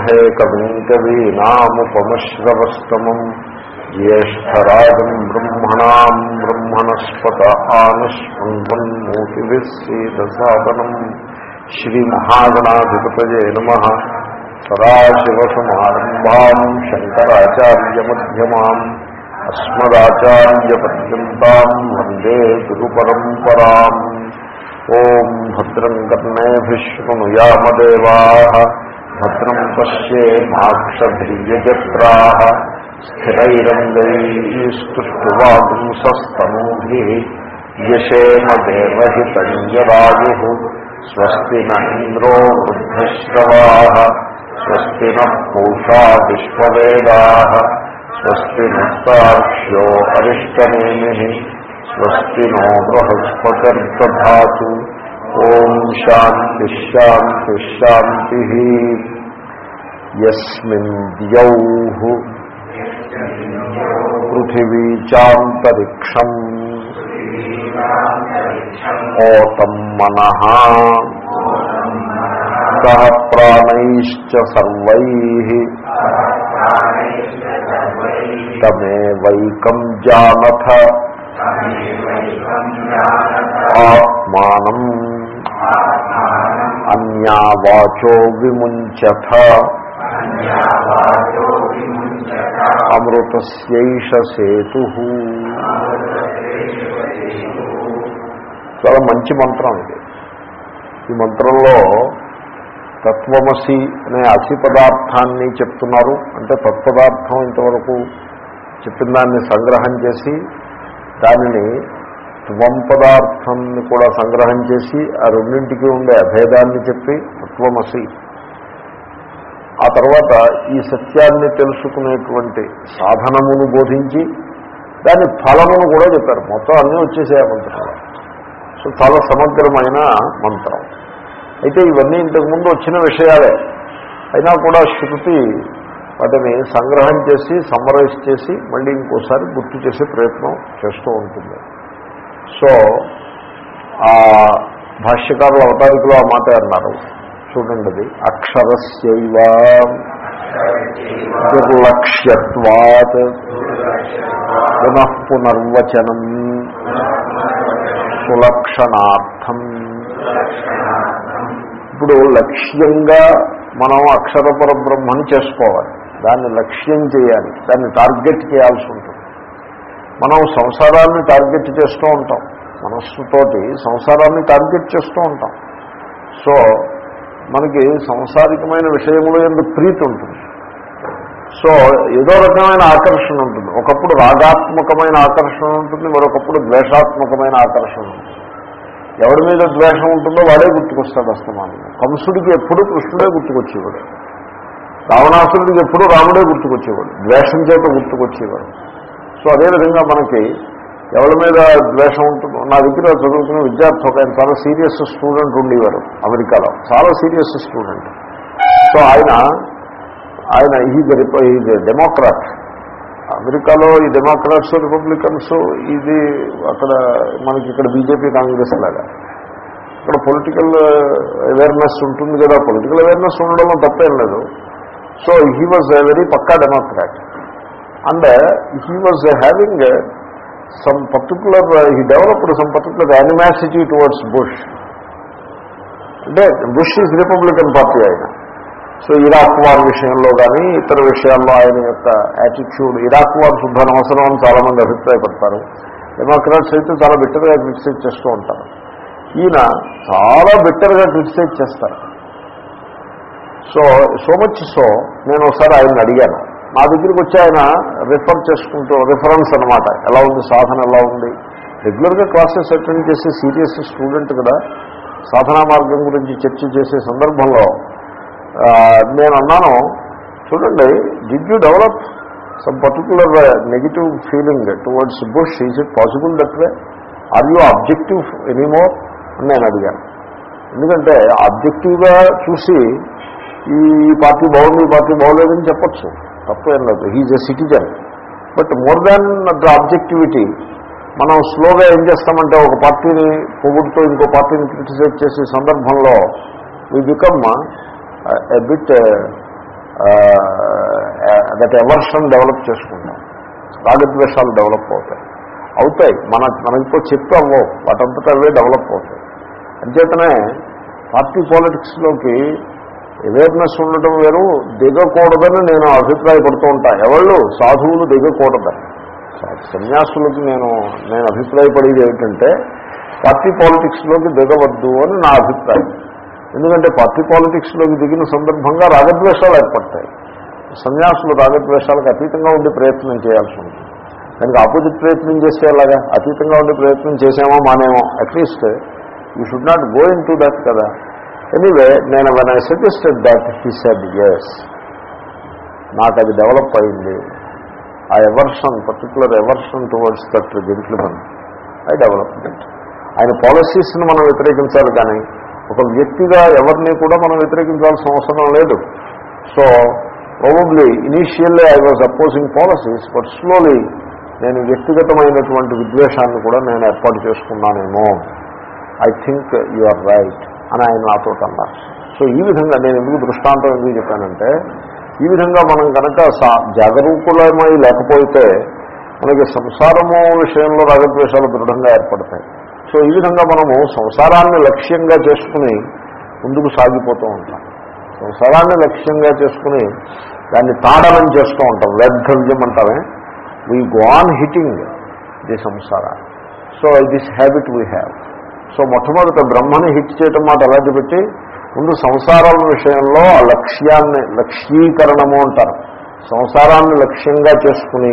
है कविम् कवीनामुपमश्रवस्तमम् ज्येष्ठराजम् ब्रह्मणाम् ब्रह्मणस्पत आनश्वन्वन् मूर्तिभिस्सीदसादनम् श्रीमहागणाधिपतये नमः। सदाशिवसमारम्भाम् शङ्कराचार्यमध्यमाम्। अस्मदाचार्यपर्यन्ताम् वंदे गुरुपरम्पराम्। ॐ भद्रम् कर्णे विष्णुनुयामदेवाः భద్రం పశ్యేమాక్షభిర్యజత్రా స్థిరైరంగైస్తువాగుంసస్తనూభి యశేమ దేవహితంజరాయు స్వస్తి నంద్రో వృద్ధశ్రవా స్వస్తి నూషా విశ్వవేదా స్వస్తి నస్తాక్ష్యో అరిష్టనేమి స్వస్తి నో బృహస్పతిర్దధా ఓం శాంతి శాంతి శాంతి యస్మిన్ ద్యౌ పృథివీ చాంతరిక్షం ఓతం మన సహ ప్రాణైశ్చ సర్వై తమేవైకం జానథ ఆత్మానం అన్యావాచో విముంచథ అమృతస్యైష సేతు. చాలా మంచి మంత్రం ఇది. ఈ మంత్రంలో తత్వమసి అనే అసి పదార్థాన్ని చెప్తున్నారు. అంటే తత్పదార్థం ఇంతవరకు చెప్పిన దాన్ని సంగ్రహం చేసి దానిని త్వం పదార్థాన్ని కూడా సంగ్రహం చేసి ఆ రెండింటికి ఉండే అభేదాన్ని చెప్పి తత్వమసి ఆ తర్వాత ఈ సత్యాన్ని తెలుసుకునేటువంటి సాధనమును బోధించి దాని ఫలమును కూడా చెప్పారు. మొత్తం అన్నీ వచ్చేసాయి మంత్రాలు. సో చాలా సమగ్రమైన మంత్రం. అయితే ఇవన్నీ ఇంతకుముందు వచ్చిన విషయాలే. అయినా కూడా శృతి వాటిని సంగ్రహం చేసి సమ్మరైజ్ చేసి మళ్ళీ ఇంకోసారి గుర్తు చేసే ప్రయత్నం చేస్తూ ఉంటుంది. సో ఆ భాష్యకారుల అవతారికలో ఆ మాట అన్నారు. చూడండి అది అక్షరస్యవ దుర్లక్ష్యత్వాత్ పునః పునర్వచనం సులక్షణార్థం. ఇప్పుడు లక్ష్యంగా మనం అక్షరపర బ్రహ్మని చేసుకోవాలి. దాన్ని లక్ష్యం చేయాలి. దాన్ని టార్గెట్ చేయాల్సి ఉంటుంది. మనం సంసారాన్ని టార్గెట్ చేస్తూ ఉంటాం. మనస్సుతోటి సంసారాన్ని టార్గెట్ చేస్తూ ఉంటాం. సో మనకి సంసారికమైన విషయంలో ఎందుకు ప్రీతి ఉంటుంది. సో ఏదో రకమైన ఆకర్షణ ఉంటుంది. ఒకప్పుడు రాగాత్మకమైన ఆకర్షణ ఉంటుంది మరొకప్పుడు ద్వేషాత్మకమైన ఆకర్షణ ఉంటుంది. ఎవరి మీద ద్వేషం ఉంటుందో వాడే గుర్తుకొస్తాడు అస్తమానం. కంసుడికి ఎప్పుడు కృష్ణుడే గుర్తుకొచ్చేవాడు. రావణాసురుడికి ఎప్పుడు రాముడే గుర్తుకొచ్చేవాడు. ద్వేషం చేత గుర్తుకొచ్చేవాడు. సో అదేవిధంగా మనకి ఎవరి మీద ద్వేషం ఉంటుందో నా దగ్గర చదువుతున్న విద్యార్థి ఒక ఆయన చాలా సీరియస్ స్టూడెంట్ ఉండేవారు అమెరికాలో. చాలా సీరియస్ స్టూడెంట్ సో ఆయన ఆయన ఈజ్ ఈ డెమోక్రాట్ అమెరికాలో ఈ డెమోక్రాట్స్ రిపబ్లికన్స్ ఇది అక్కడ మనకి ఇక్కడ బీజేపీ కాంగ్రెస్ లాగా. ఇక్కడ పొలిటికల్ అవేర్నెస్ ఉంటుంది కదా పొలిటికల్ అవేర్నెస్ ఉండడంలో తప్పేం లేదు. So he was very Pakka democrat and he was having some particular he developed some particular animosity towards Bush అంటే బుష్ ఈజ్ రిపబ్లికన్ పార్టీ ఆయన. సో ఇరాక్ వార్ విషయంలో కానీ ఇతర విషయాల్లో ఆయన యొక్క యాటిట్యూడ్ ఇరాక్ వార్ శుద్ధ అవసరం అని చాలామంది అభిప్రాయపడతారు. డెమోక్రాట్స్ అయితే చాలా బెటర్గా క్రిటిసైజ్ చేస్తూ ఉంటారు. ఈయన చాలా బెటర్గా క్రిటిసైజ్ చేస్తారు. సో సో మచ్ సో నేను ఒకసారి ఆయన అడిగాను. నా దగ్గరికి వచ్చి ఆయన రిఫర్ చేసుకుంటూ రిఫరెన్స్ అనమాట ఎలా ఉంది సాధన ఎలా ఉంది? రెగ్యులర్గా క్లాసెస్ అటెండ్ చేసే సీరియస్ స్టూడెంట్ కదా. సాధనా మార్గం గురించి చర్చ చేసే సందర్భంలో నేను అన్నాను చూడండి did you develop some particular negative feeling towards Bush is it possible that way are you objective anymore అని నేను అడిగాను. ఎందుకంటే అబ్జెక్టివ్గా చూసి ఈ పార్టీ బాగుంది ఈ పార్టీ బాగోలేదని చెప్పచ్చు. తప్పేం లేదు. He's a citizen but more than the objectivity మనం స్లోగా ఏం చేస్తామంటే ఒక పార్టీని పొగుడుతో ఇంకో పార్టీని క్రిటిసైజ్ చేసే సందర్భంలో we become a bit that aversion develop చేసుకుంటాం. రాగద్వేషాలు డెవలప్ అవుతాయి. అవుతాయి. మన మనకితో చెప్పి అవ్వవు వాటంతటా అవే డెవలప్ అవుతాయి. అంచేతనే పార్టీ పాలిటిక్స్లోకి అవేర్నెస్ ఉండటం వేరు దిగకూడదని నేను అభిప్రాయపడుతూ ఉంటా. ఎవళ్ళు? సాధువులు దిగకూడదని సన్యాసులకి నేను నేను అభిప్రాయపడేది ఏమిటంటే పార్టీ పాలిటిక్స్లోకి దిగవద్దు అని నా అభిప్రాయం. ఎందుకంటే పార్టీ పాలిటిక్స్లోకి దిగిన సందర్భంగా రాగద్వేషాలు ఏర్పడతాయి. సన్యాసులు రాగద్వేషాలకు అతీతంగా ఉండే ప్రయత్నం చేయాల్సి ఉంటుంది. దానికి ఆపోజిట్ ప్రయత్నం చేసేలాగా అతీతంగా ఉండే ప్రయత్నం చేసామో మానేమో. At least you should not go into that కదా. ఎనీవే నేను when I suggested that he said yes నాకు అది డెవలప్ అయింది. ఆ aversion particular aversion towards that gentleman I development ఆయన పాలసీస్ని మనం వ్యతిరేకించాలి కానీ ఒక వ్యక్తిగా ఎవరిని కూడా మనం వ్యతిరేకించాల్సిన అవసరం లేదు. So probably initially I was opposing policies but slowly నేను వ్యక్తిగతమైనటువంటి విద్వేషాన్ని కూడా నేను ఏర్పాటు చేసుకున్నానేమో. I think you are right అని ఆయన నాతో అన్నారు. సో ఈ విధంగా నేను ఎందుకు దృష్టాంతం ఎందుకు చెప్పానంటే ఈ విధంగా మనం కనుక జాగరూకులమై లేకపోతే మనకి సంసారము విషయంలో రాగద్వేషాలు దృఢంగా ఏర్పడతాయి. సో ఈ విధంగా మనము సంసారాన్ని లక్ష్యంగా చేసుకుని ముందుకు సాగిపోతూ ఉంటాం. సంసారాన్ని లక్ష్యంగా చేసుకుని దాన్ని తాడనం చేస్తూ ఉంటాం. వ్యర్థవ్యం అంటామే. We go on hitting the samsara so this habit we have so మొట్టమొదట బ్రహ్మని హిట్ చేయటం మాట అలాంటి పెట్టి ముందు సంసారాల విషయంలో ఆ లక్ష్యాన్ని లక్ష్యీకరణము అంటారు. సంసారాన్ని లక్ష్యంగా చేసుకుని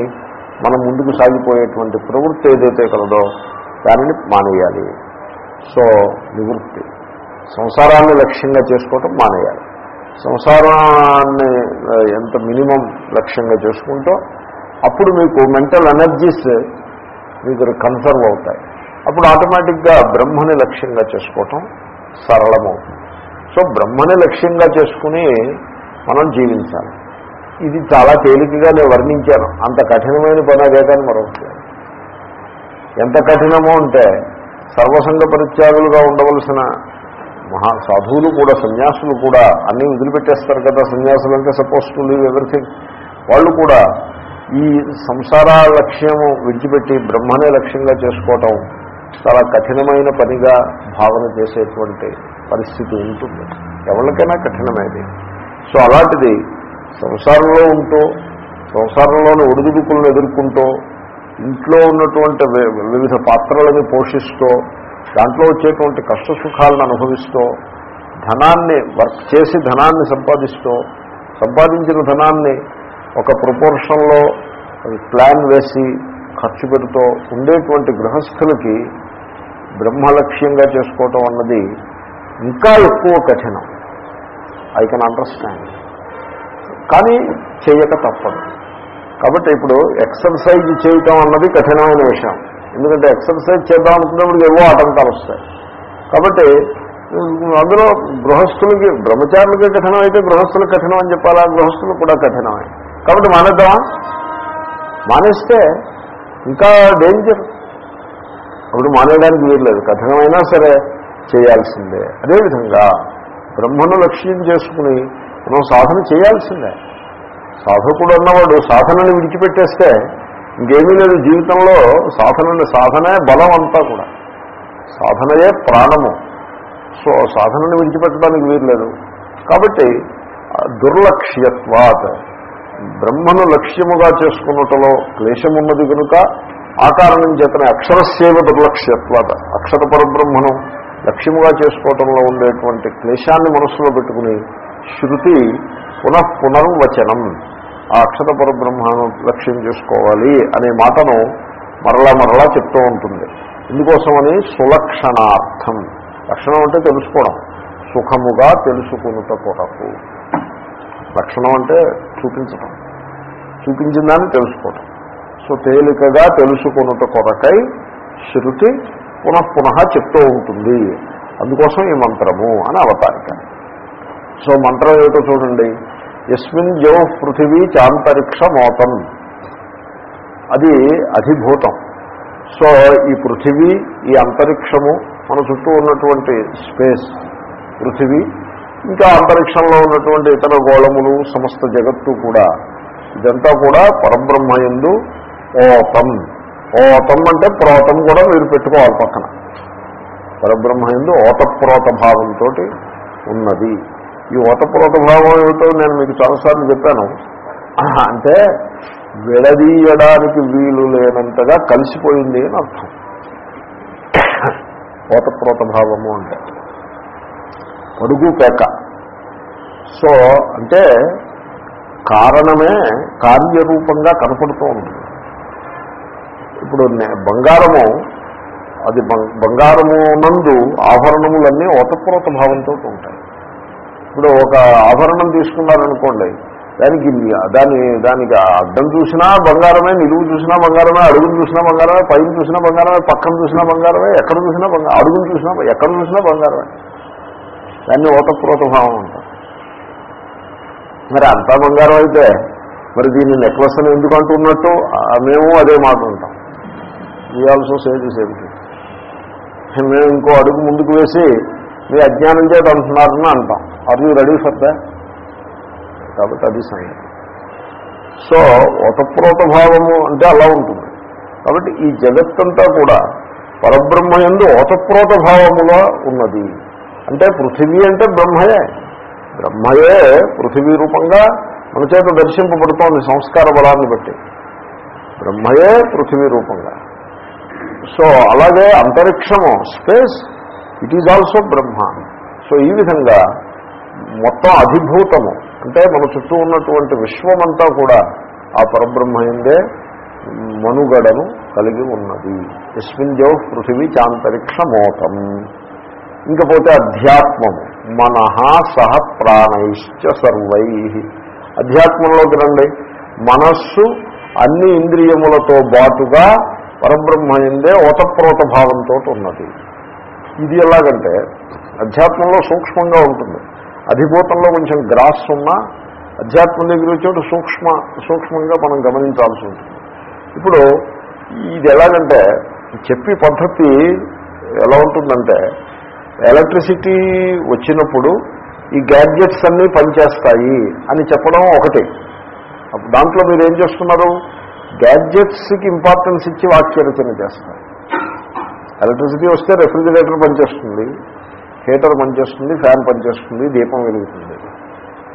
మనం ముందుకు సాగిపోయేటువంటి ప్రవృత్తి ఏదైతే కలదో దానిని మానేయాలి. సో నివృత్తి. సంసారాన్ని లక్ష్యంగా చేసుకోవటం మానేయాలి. సంసారాన్ని ఎంత మినిమం లక్ష్యంగా చేసుకుంటూ అప్పుడు మీకు మెంటల్ ఎనర్జీస్ మీకు కన్సర్వ్ అవుతాయి. అప్పుడు ఆటోమేటిక్గా బ్రహ్మని లక్ష్యంగా చేసుకోవటం సరళమవుతుంది. సో బ్రహ్మని లక్ష్యంగా చేసుకుని మనం జీవించాలి. ఇది చాలా తేలికగా నేను వర్ణించాను. అంత కఠినమైన పని అదే కానీ మరొకటి ఎంత కఠినమో అంటే సర్వసంగ పరిత్యాగులుగా ఉండవలసిన మహా సాధువులు కూడా సన్యాసులు కూడా అన్నీ వదిలిపెట్టేస్తారు కదా సన్యాసులు అంటే సపోజ్ టు లీవ్ ఎవ్రీథింగ్ వాళ్ళు కూడా ఈ సంసార లక్ష్యము విడిచిపెట్టి బ్రహ్మనే లక్ష్యంగా చేసుకోవటం చాలా కఠినమైన పనిగా భావన చేసేటువంటి పరిస్థితి ఉంటుంది. ఎవరికైనా కఠినమైనది. సో అలాంటిది సంసారంలో ఉంటూ సంసారంలోని ఒడిదుడుకులను ఎదుర్కొంటూ ఇంట్లో ఉన్నటువంటి వివిధ పాత్రలను పోషిస్తూ దాంట్లో వచ్చేటువంటి కష్ట సుఖాలను అనుభవిస్తూ ధనాన్ని వర్క్ చేసి ధనాన్ని సంపాదిస్తూ సంపాదించిన ధనాన్ని ఒక ప్రపోర్షన్లో ప్లాన్ వేసి ఖర్చు పెడుతూ ఉండేటువంటి గృహస్థులకి బ్రహ్మలక్ష్యంగా చేసుకోవటం అన్నది ఇంకా ఎక్కువ కఠినం. ఐ కెన్ అండర్స్టాండ్ కానీ చేయక తప్పదు. కాబట్టి ఇప్పుడు ఎక్సర్సైజ్ చేయటం అన్నది కఠినమైన విషయం. ఎందుకంటే ఎక్సర్సైజ్ చేద్దాం అనుకున్నప్పుడు ఏవో ఆటంకాలు వస్తాయి. కాబట్టి అందులో గృహస్థులకి బ్రహ్మచారులకి కఠినం అయితే గృహస్థులకు కఠినం అని చెప్పాలా? గృహస్థులకు కూడా కఠినమే. కాబట్టి మానేద్దామా? మానేస్తే ఇంకా డేంజర్ అప్పుడు మానేయడానికి వీల్లేదు. కఠినమైనా సరే చేయాల్సిందే. అదేవిధంగా బ్రహ్మను లక్ష్యం చేసుకుని మనం సాధన చేయాల్సిందే. సాధకుడు అన్నవాడు సాధనని విడిచిపెట్టేస్తే ఇంకేమీ లేదు. జీవితంలో సాధనని సాధనే బలం అంతా కూడా. సాధనయే ప్రాణము. సో సాధనని విడిచిపెట్టడానికి వీల్లేదు. కాబట్టి దుర్లక్ష్యత్వాత్ బ్రహ్మను లక్ష్యముగా చేసుకున్నటలో క్లేశమున్నది కనుక ఆ కారణం చేతనే అక్షరసేవ దుర్లక్ష్యత్వాత అక్షర పరబ్రహ్మను లక్ష్యముగా చేసుకోవటంలో ఉండేటువంటి క్లేశాన్ని మనసులో పెట్టుకుని శృతి పునః పునర్వచనం. ఆ అక్షర పరబ్రహ్మను లక్ష్యం చేసుకోవాలి అనే మాటను మరలా మరలా చెప్తూ ఉంటుంది. ఇందుకోసమని సులక్షణార్థం. లక్షణం అంటే తెలుసుకోవడం. సుఖముగా తెలుసుకునుట కొరకు లక్షణం అంటే చూపించటం. చూపించిందని తెలుసుకోవటం సో తేలికగా తెలుసుకున్నట కొరకై శృతి పునఃపునః చెప్తూ ఉంటుంది. అందుకోసం ఈ మంత్రము అని అవతారిక. సో మంత్రం ఏమిటో చూడండి. ఎస్మిన్ జో పృథివీ చాంతరిక్ష మోతం. అది అధిభూతం. సో ఈ పృథివీ ఈ అంతరిక్షము మన చుట్టూ ఉన్నటువంటి స్పేస్ పృథివీ ఇంకా అంతరిక్షంలో ఉన్నటువంటి ఇతర గోళములు సమస్త జగత్తు కూడా ఇదంతా కూడా పరబ్రహ్మయందు ఓతం. ఓతం అంటే ప్రోతం కూడా మీరు పెట్టుకోవాలి పక్కన. పరబ్రహ్మయందు ఓతప్రోత భావంతో ఉన్నది. ఈ ఓతప్రోత భావం ఏమిటో నేను మీకు చాలాసార్లు చెప్పాను. అంటే విడదీయడానికి వీలు లేనంతగా కలిసిపోయింది అని అర్థం. ఓతప్రోత భావము అంటే. పరుగు పేక సో అంటే కారణమే కార్యరూపంగా కనపడుతూ ఉంటుంది ఇప్పుడు నే- బంగారము అది బంగారము నందు ఆభరణములన్నీ ఓతప్రోత భావంతో ఉంటాయి. ఇప్పుడు ఒక ఆభరణం తీసుకున్నారనుకోండి దానికి దాని దానికి అడ్డం చూసినా బంగారమే నిలువు చూసినా బంగారమే అడుగును చూసినా బంగారమే పైన చూసినా బంగారమే పక్కన చూసినా బంగారమే ఎక్కడ చూసినా బంగారం అడుగును చూసినా ఎక్కడ చూసినా బంగారమే. దాన్ని ఓతప్రోత భావం అంటారు. మరి అంతా బంగారం అయితే మరి దీన్ని నెక్లెస్ అని ఎందుకు అంటున్నట్టు? మేము అదే మాట ఉంటాం వీ ఆల్సో సేవ్ సేమ్ మేము ఇంకో అడుగు ముందుకు వేసి మీ అజ్ఞానం చేత అంటున్నారని అంటాం. Are you ready for the కాబట్టి అది సంగతి. సో ఓతప్రోత భావము అంటే అలా ఉంటుంది. కాబట్టి ఈ జగత్తంతా కూడా పరబ్రహ్మ ఎందు ఓతప్రోత భావములో ఉన్నది. అంటే పృథివీ అంటే బ్రహ్మయే. బ్రహ్మయే పృథివీ రూపంగా మన చేత దర్శింపబడుతోంది సంస్కార బలాన్ని బట్టి. బ్రహ్మయే పృథివీ రూపంగా. సో అలాగే అంతరిక్షము space it is also Brahma. So ఈ విధంగా మొత్తం అధిభూతము అంటే మన చుట్టూ ఉన్నటువంటి విశ్వమంతా కూడా ఆ పరబ్రహ్మయందే మనుగడను కలిగి ఉన్నది. ఎస్మిన్ జౌ పృథివీ చాంతరిక్షమోతం ఇంకపోతే అధ్యాత్మము మనహ సహ ప్రాణైశ్చ సర్వై. అధ్యాత్మంలోకి రండి. మనస్సు అన్ని ఇంద్రియములతో బాటుగా పరబ్రహ్మయందే ఓతప్రోత భావంతో ఉన్నది. ఇది ఎలాగంటే అధ్యాత్మంలో సూక్ష్మంగా ఉంటుంది. అధిభూతంలో కొంచెం గ్రాస్ ఉన్నా అధ్యాత్మం దగ్గర వచ్చేటప్పుడు సూక్ష్మ సూక్ష్మంగా మనం గమనించాల్సి ఉంటుంది. ఇప్పుడు ఇది ఎలాగంటే చెప్పి పద్ధతి ఎలా ఉంటుందంటే ఎలక్ట్రిసిటీ వచ్చినప్పుడు ఈ గ్యాడ్జెట్స్ అన్నీ పనిచేస్తాయి అని చెప్పడం ఒకటి. దాంట్లో మీరు ఏం చేస్తున్నారు? గ్యాడ్జెట్స్కి ఇంపార్టెన్స్ ఇచ్చి వాక్యరచన చేస్తారు. ఎలక్ట్రిసిటీ వస్తే రెఫ్రిజిరేటర్ పనిచేస్తుంది హీటర్ పనిచేస్తుంది ఫ్యాన్ పనిచేస్తుంది దీపం వెలుగుతుంది.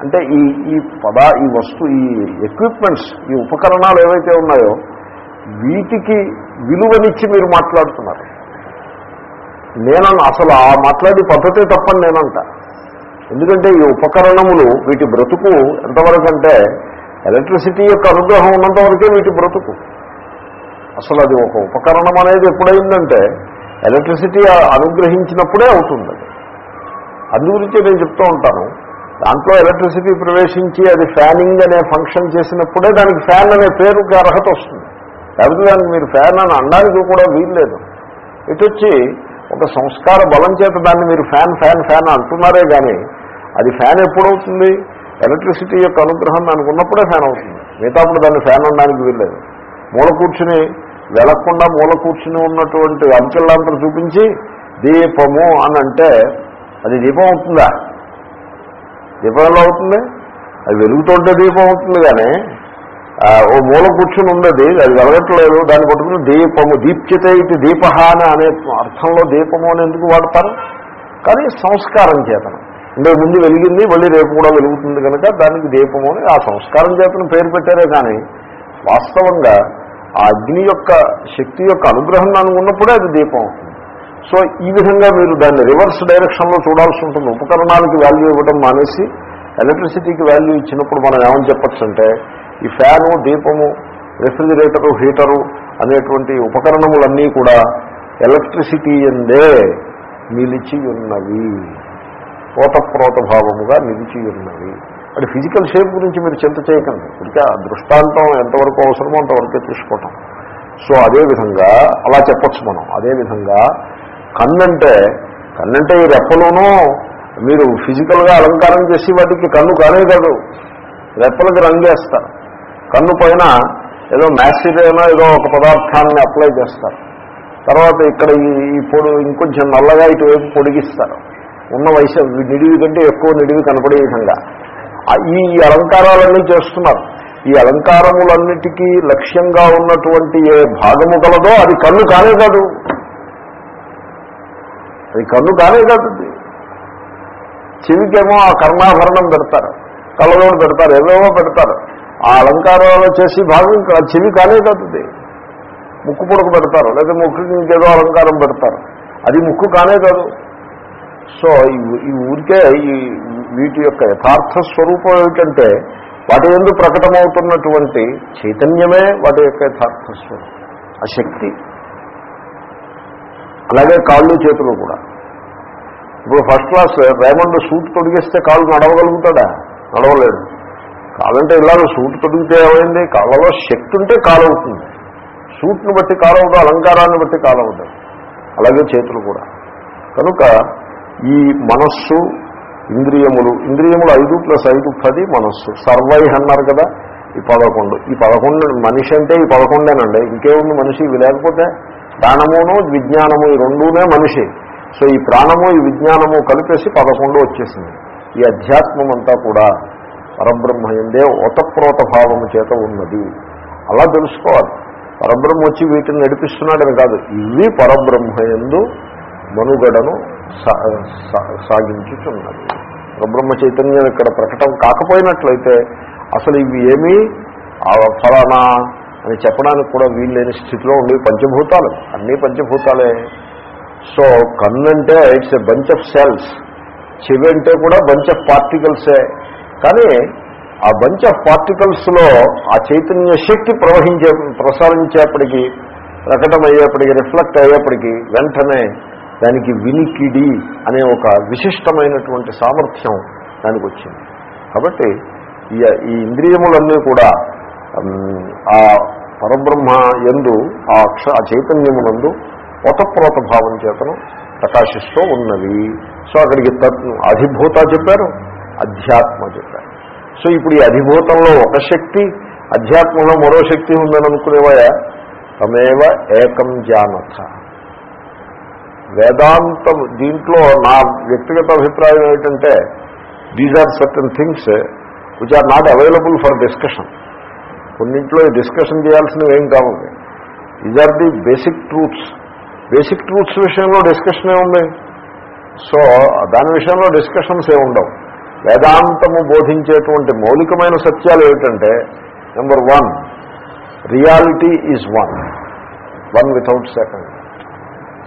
అంటే ఈ ఈ పద ఈ వస్తు ఈ ఎక్విప్మెంట్స్ ఈ ఉపకరణాలు ఏవైతే ఉన్నాయో వీటికి విలువనిచ్చి మీరు మాట్లాడుతున్నారు. నేను అసలు ఆ మాట్లాడే పద్ధతే తప్పని నేనంట. ఎందుకంటే ఈ ఉపకరణములు వీటి బ్రతుకు ఎంతవరకు అంటే ఎలక్ట్రిసిటీ యొక్క అనుగ్రహం ఉన్నంత వరకే వీటి బ్రతుకు. అసలు అది ఒక ఉపకరణం అనేది ఎప్పుడైందంటే ఎలక్ట్రిసిటీ అనుగ్రహించినప్పుడే అవుతుంది. అది అందుగురించి నేను చెప్తూ ఉంటాను. దాంట్లో ఎలక్ట్రిసిటీ ప్రవేశించి అది ఫ్యానింగ్ అనే ఫంక్షన్ చేసినప్పుడే దానికి ఫ్యాన్ అనే పేరుకి అర్హత వస్తుంది. లేకపోతే దానికి మీరు ఫ్యాన్ అని అనడానికి కూడా వీల్లేదు. ఇటు వచ్చి ఒక సంస్కార బలం చేత దాన్ని మీరు ఫ్యాన్ ఫ్యాన్ ఫ్యాన్ అంటున్నారే కానీ అది ఫ్యాన్ ఎప్పుడవుతుంది? ఎలక్ట్రిసిటీ యొక్క అనుగ్రహం దానికి ఉన్నప్పుడే ఫ్యాన్ అవుతుంది. మిగతాప్పుడు దాన్ని ఫ్యాన్ ఉండడానికి వీల్లేదు. మూల కూర్చుని వెలకుండా మూల కూర్చుని ఉన్నటువంటి అంకెళ్ళంతా చూపించి దీపము అని అంటే అది దీపం అవుతుందా? దీపం ఎలా అవుతుంది? అది వెలుగుతుంటే దీపం అవుతుంది కానీ ఓ మూల కూర్చుని ఉన్నది అది వెలగట్లేదు దాన్ని పట్టుకుని దీపము దీప్యత ఇది దీప అనే అర్థంలో దీపము అని ఎందుకు వాడతారు? కానీ సంస్కారం చేతనం. అంటే ముందు వెలిగింది మళ్ళీ రేపు కూడా వెలుగుతుంది కనుక దానికి దీపము అని ఆ సంస్కారం చేతను పేరు పెట్టారే కానీ వాస్తవంగా ఆ అగ్ని యొక్క శక్తి యొక్క అనుగ్రహం దానికి ఉన్నప్పుడే అది దీపం అవుతుంది. సో ఈ విధంగా మీరు దాన్ని రివర్స్ డైరెక్షన్లో చూడాల్సి ఉంటుంది. ఉపకరణాలకి వాల్యూ ఇవ్వడం మానేసి ఎలక్ట్రిసిటీకి వాల్యూ ఇచ్చినప్పుడు మనం ఏమని చెప్పచ్చు అంటే ఈ ఫ్యాను దీపము రెఫ్రిజిరేటరు హీటరు అనేటువంటి ఉపకరణములన్నీ కూడా ఎలక్ట్రిసిటీ ఎందే నిలిచి ఉన్నవి. పోతప్రోత భావముగా నిలిచి ఉన్నవి. అది ఫిజికల్ షేప్ గురించి మీరు చింత చేయకండి. ఇంకా దృష్టాంతం ఎంతవరకు అవసరమో అంతవరకే తీసుకోవటం. సో అదేవిధంగా అలా చెప్పచ్చు మనం. అదేవిధంగా కన్నంటే కన్నంటే ఈ రెప్పలోనూ మీరు ఫిజికల్గా అలంకారం చేసి వాటికి కన్ను కానే కాదు రెప్పలకి రంగేస్తారు. కన్ను పైన ఏదో మ్యాసిడైనా ఏదో ఒక పదార్థాన్ని అప్లై చేస్తారు. తర్వాత ఇక్కడ ఈ పొడు ఇంకొంచెం నల్లగా ఇటువైపు పొడిగిస్తారు. ఉన్న వయసు నిడివి కంటే ఎక్కువ నిడివి కనపడే విధంగా. ఈ అలంకారాలన్నీ చేస్తున్నారు. ఈ అలంకారములన్నిటికీ లక్ష్యంగా ఉన్నటువంటి ఏ భాగము కలదో అది కన్ను కానే కాదు. అది కన్ను కానే కాదు. చెవికేమో ఆ కర్ణాభరణం పెడతారు. కళ్ళలో పెడతారు. ఏవేవో పెడతారు. ఆ అలంకారాలు చేసి భాగం చెవి కానే కాదు ముక్కు పొడకు పెడతారు లేదా ముక్కుకి ఇంకేదో అలంకారం పెడతారు. అది ముక్కు కానే కాదు సో ఈ- ఈ ఊరికే ఈ వీటి యొక్క యథార్థ స్వరూపం ఏమిటంటే వాటి ఎందు ప్రకటమవుతున్నటువంటి చైతన్యమే వాటి యొక్క యథార్థ స్వరూపం. ఆ శక్తి. అలాగే కాళ్ళు చేతులు కూడా. ఇప్పుడు ఫస్ట్ క్లాస్ రేమండ్ సూట్ తొడిగిస్తే కాళ్ళు నడవగలుగుతాడా? నడవలేడు కాలంటే ఇలాగ సూట్ తొడిగితే ఏమైంది? కాళ్ళలో శక్తి ఉంటే కాలవుతుంది. సూట్ను బట్టి కాలవదు అలంకారాన్ని బట్టి కాలవద్దు అలాగే చేతులు కూడా. కనుక ఈ మనస్సు ఇంద్రియములు ఇంద్రియములు ఐదు ప్లస్ ఐదు పది మనస్సు. సర్వై అన్నారు కదా ఈ పదకొండు. ఈ పదకొండు మనిషి అంటే ఈ పదకొండేనండి. ఇంకేముంది మనిషి? ఇవి లేకపోతే ప్రాణమును విజ్ఞానము ఈ రెండునే మనిషి. సో ఈ ప్రాణము ఈ విజ్ఞానము కలిపేసి పదకొండు వచ్చేసింది. ఈ అధ్యాత్మం అంతా కూడా పరబ్రహ్మ ఎందే ఓతప్రోత భావము చేత ఉన్నది. అలా తెలుసుకోవాలి. పరబ్రహ్మ వచ్చి వీటిని నడిపిస్తున్నాడని కాదు ఇవి పరబ్రహ్మయందు మనుగడను సా- సాగించుతున్నది పరబ్రహ్మ చైతన్యం ఇక్కడ ప్రకటన కాకపోయినట్లయితే అసలు ఇవి ఏమీ ఫలానా అని చెప్పడానికి కూడా వీల్లేని స్థితిలో ఉండి పంచభూతాలు. అన్నీ పంచభూతాలే. So కన్నంటే it's a bunch of cells చెవి అంటే కూడా బంచ్ ఆఫ్ పార్టికల్సే కానీ ఆ బంచ్ ఆఫ్ పార్టికల్స్లో ఆ చైతన్య శక్తి ప్రవహించే ప్రసారించేప్పటికీ ప్రకటమయ్యేప్పటికీ రిఫ్లెక్ట్ అయ్యేప్పటికీ వెంటనే దానికి వినికిడి అనే ఒక విశిష్టమైనటువంటి సామర్థ్యం దానికి వచ్చింది కాబట్టి ఈ ఈ ఇంద్రియములన్నీ కూడా ఆ పరబ్రహ్మ ఎందు ఆ అక్ష ఆ చైతన్యమునందు ఒతప్రోత భావం చేతను ప్రకాశిస్తూ ఉన్నవి. సో అక్కడికి తత్ అధిభూత చెప్పారు. అధ్యాత్మ చెప్పారు. సో ఇప్పుడు ఈ అధిభూతంలో ఒక శక్తి అధ్యాత్మంలో మరో శక్తి ఉందని అనుకునేవాయా? తమేవ ఏకం జానథ. వేదాంతం దీంట్లో నా వ్యక్తిగత అభిప్రాయం ఏమిటంటే these are certain things which are not available for discussion కొన్నింట్లో discussion చేయాల్సినవి ఏం కావాలి these are the basic truths basic truths విషయంలో డిస్కషన్ ఏముంది సో దాని విషయంలో డిస్కషన్స్ ఏ ఉండవు. వేదాంతము బోధించేటువంటి మౌలికమైన సత్యాలు ఏమిటంటే number one reality is one one without second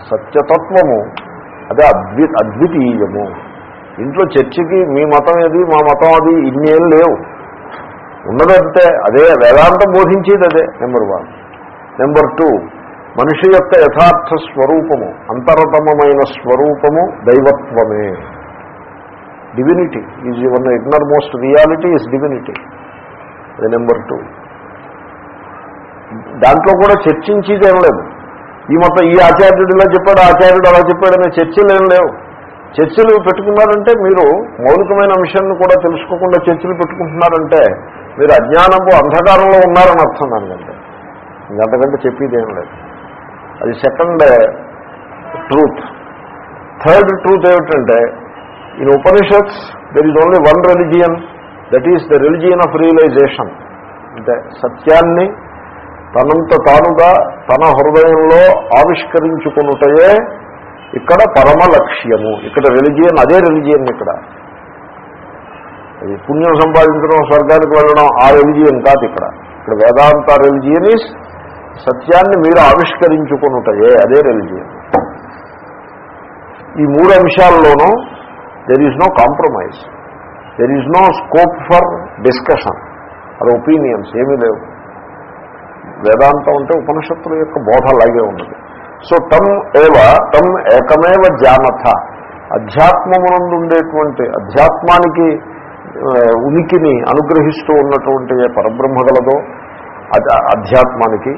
సత్యతత్వము అదే అద్వి అద్వితీయము. ఇంట్లో చర్చికి మీ మతం ఏది మా మతం అది ఇన్ని లేవు. ఉన్నదంటే అదే వేదాంతం బోధించేది అదే నెంబర్ వన్ నెంబర్ టూ మనిషి యొక్క యథార్థ స్వరూపము అంతరతమమైన స్వరూపము దైవత్వమే. Divinity is your innermost reality is divinity అది నెంబర్ టూ దాంట్లో కూడా చర్చించేది ఏం లేదు. ఈ మొత్తం ఈ ఆచార్యుడు ఇలా చెప్పాడు ఆచార్యుడు అలా చెప్పాడనే చర్చలు ఏం లేవు. చర్చలు పెట్టుకున్నారంటే మీరు మౌలికమైన అంశాన్ని కూడా తెలుసుకోకుండా చర్చలు పెట్టుకుంటున్నారంటే మీరు అజ్ఞానము అంధకారంలో ఉన్నారని అర్థం దానికంటే ఇంకంతకంటే చెప్పేది ఏం లేదు. అది సెకండ్ ట్రూత్ థర్డ్ ట్రూత్ ఏమిటంటే in Upanishads there is only one religion that is the religion of realisation అంటే సత్యాన్ని తనంత తానుగా తన హృదయంలో ఆవిష్కరించుకున్నటయే ఇక్కడ పరమ లక్ష్యము ఇక్కడ రిలిజియన్ అదే రెలిజియన్ ఇక్కడ అది పుణ్యం సంపాదించడం స్వర్గానికి వెళ్ళడం ఆ రిలిజియన్ కాదు ఇక్కడ ఇక్కడ వేదాంత రిలిజియన్ ఈస్ సత్యాన్ని మీరు ఆవిష్కరించుకున్నటయే అదే రెలిజియన్ ఈ మూడు అంశాల్లోనూ there is no compromise there is no scope for discussion అది ఒపీనియన్స్ ఏమీ లేవు. వేదాంతం అంటే ఉపనిషత్తుల యొక్క బోధ అలాగే ఉన్నది. సో తమ్ ఏవ తమ్ ఏకమేవ జానథ. అధ్యాత్మమునందుండేటువంటి అధ్యాత్మానికి ఉనికిని అనుగ్రహిస్తూ ఉన్నటువంటి ఏ పరబ్రహ్మ గలదో అధ్యాత్మానికి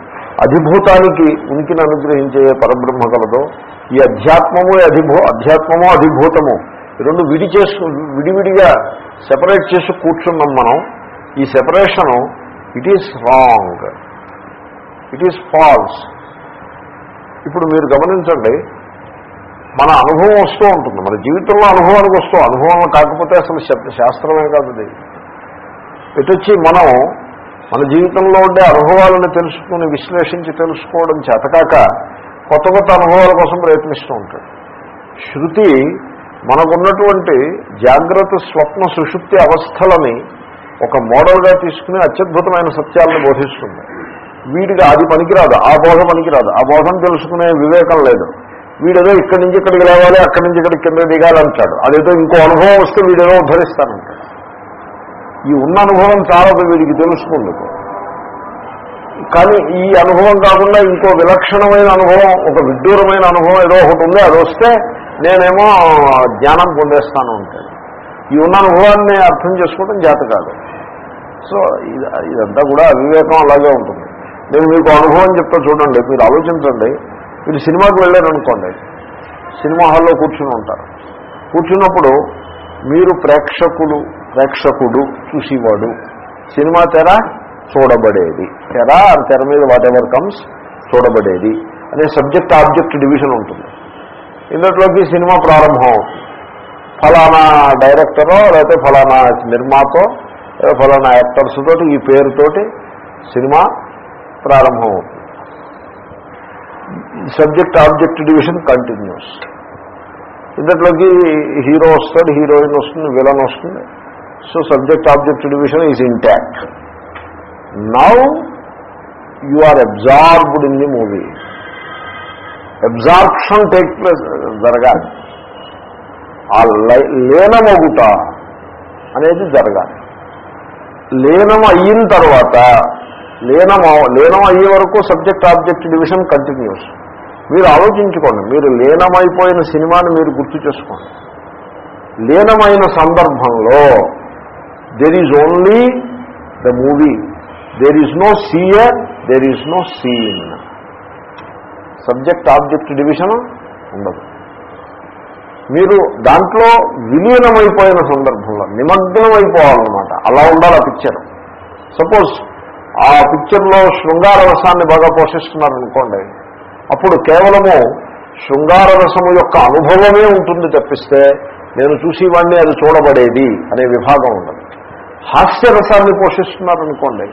అధిభూతానికి ఉనికిని అనుగ్రహించే ఏ పరబ్రహ్మ గలదో ఈ అధ్యాత్మము అధిభూ అధ్యాత్మము అధిభూతము రెండు విడి చేసు విడివిడిగా సెపరేట్ చేసి కూర్చున్నాం మనం. ఈ separation it is wrong it is false ఇప్పుడు మీరు గమనించండి మన అనుభవం వస్తూ ఉంటుంది. మన జీవితంలో అనుభవానికి వస్తూ అనుభవం కాకపోతే అసలు శాస్త్రమే కాదు అది. ఇటొచ్చి మనం మన జీవితంలో ఉండే అనుభవాలను తెలుసుకుని విశ్లేషించి తెలుసుకోవడం చేతకాక కొత్త కొత్త అనుభవాల కోసం ప్రయత్నిస్తూ ఉంటాడు శృతి మనకున్నటువంటి జాగ్రత్త స్వప్న సుషుప్తి అవస్థలని ఒక మోడల్గా తీసుకుని అత్యద్భుతమైన సత్యాలను బోధిస్తుంది. వీడికి అది పనికిరాదు ఆ బోధ పనికిరాదు. ఆ బోధం తెలుసుకునే వివేకం లేదు. వీడేదో ఇక్కడి నుంచి ఇక్కడికి లేవాలి అక్కడి నుంచి ఇక్కడికి కింద దిగాలంటాడు అదేదో ఇంకో అనుభవం వస్తే వీడేదో ఉద్ధరిస్తానంటాడు. ఈ ఉన్న అనుభవం చాలదు వీడికి తెలుసుకుంది కానీ ఈ అనుభవం కాకుండా ఇంకో విలక్షణమైన అనుభవం ఒక విడ్డూరమైన అనుభవం ఏదో ఒకటి ఉంది. అది వస్తే నేనేమో జ్ఞానం పొందేస్తాను ఉంటాడు ఈ ఉన్న అనుభవాన్ని అర్థం చేసుకోవడం చేత కాదు సో ఇది ఇదంతా కూడా అవివేకం అలాగే ఉంటుంది. నేను మీకు అనుభవం చెప్తా చూడండి మీరు ఆలోచించండి. మీరు సినిమాకి వెళ్ళారనుకోండి సినిమా హాల్లో కూర్చుని ఉంటారు. కూర్చున్నప్పుడు మీరు ప్రేక్షకులు ప్రేక్షకుడు చూసేవాడు. సినిమా తెర చూడబడేది. తెర ఆ తెర మీద వాట్ ఎవర్ కమ్స్ చూడబడేది. అనే సబ్జెక్ట్ ఆబ్జెక్ట్ డివిజన్ ఉంటుంది. ఇందులోకి సినిమా ప్రారంభం. ఫలానా డైరెక్టరో లేకపోతే ఫలానా నిర్మాతో లేదా ఫలానా యాక్టర్స్ తోటి ఈ పేరుతోటి సినిమా ప్రారంభం అవుతుంది. Subject object division continues. ఇంతట్లోకి hero వస్తాడు హీరోయిన్ వస్తుంది విలన్ వస్తుంది. So subject object division is intact. Now you are absorbed in the movie. Absorption take place జరగాలి. ఆ లీనమగుట అనేది జరగాలి. లీనం అయిన తర్వాత లీనం లీనం అయ్యే వరకు సబ్జెక్ట్ ఆబ్జెక్ట్ డివిజన్ కంటిన్యూస్ మీరు ఆలోచించుకోండి మీరు లీనమైపోయిన సినిమాని మీరు గుర్తు చేసుకోండి. లీనమైన సందర్భంలో there is only the movie there is no seer there is no seen subject object division ఉండదు. మీరు దాంట్లో విలీనమైపోయిన సందర్భంలో నిమగ్నం అయిపోవాలన్నమాట అలా ఉండాలి ఆ పిక్చర్ సపోజ్ ఆ పిక్చర్లో శృంగార రసాన్ని బాగా పోషిస్తున్నారనుకోండి అప్పుడు కేవలము శృంగార రసము యొక్క అనుభవమే ఉంటుంది తప్పిస్తే నేను చూసేవాడిని అది చూడబడేది అనే విభాగం ఉండదు. హాస్యరసాన్ని పోషిస్తున్నారనుకోండి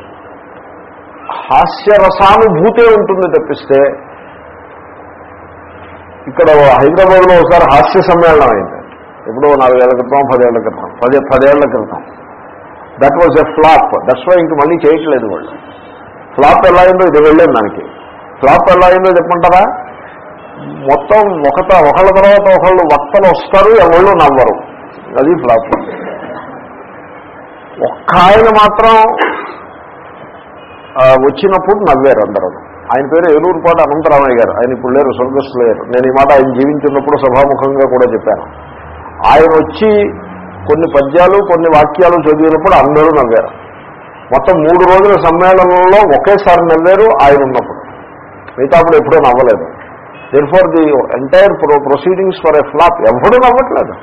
హాస్యరసానుభూతే ఉంటుంది తప్పిస్తే ఇక్కడ హైదరాబాద్లో ఒకసారి హాస్య సమ్మేళనం అయింది. ఎప్పుడో నాలుగేళ్ళ క్రితం పదేళ్ళ క్రితం. పదే పదేళ్ళ క్రితం. That was a flop that's why ఇంక మళ్ళీ చేయట్లేదు వాళ్ళు. ఫ్లాప్ ఎలా అయిందో ఇది వెళ్ళాను దానికి. ఫ్లాప్ ఎలా అయిందో చెప్పమంటారా? మొత్తం ఒకట ఒకళ్ళ తర్వాత ఒకళ్ళు వక్తలు వస్తారు ఎవళ్ళు నవ్వరు. అది ఫ్లాప్ ఒక్క ఆయన మాత్రం వచ్చినప్పుడు నవ్వారు అందరూ ఆయన పేరు ఏలూరుపాటి అనంతరామయ్య గారు. ఆయన ఇప్పుడు లేరు స్వర్గస్థులు లేరు. నేను ఈ మాట ఆయన జీవించినప్పుడు సభాముఖంగా కూడా చెప్పాను. ఆయన వచ్చి కొన్ని పద్యాలు కొన్ని వాక్యాలు చదివినప్పుడు అందరూ నవ్వారు. మొత్తం మూడు రోజుల సమ్మేళనంలో ఒకేసారి నవ్వారు ఆయన ఉన్నప్పుడు. మిగతాప్పుడు ఎప్పుడూ నవ్వలేదు. Then for the entire pro proceedings for a flop ఎవడూ నవ్వట్లేదు?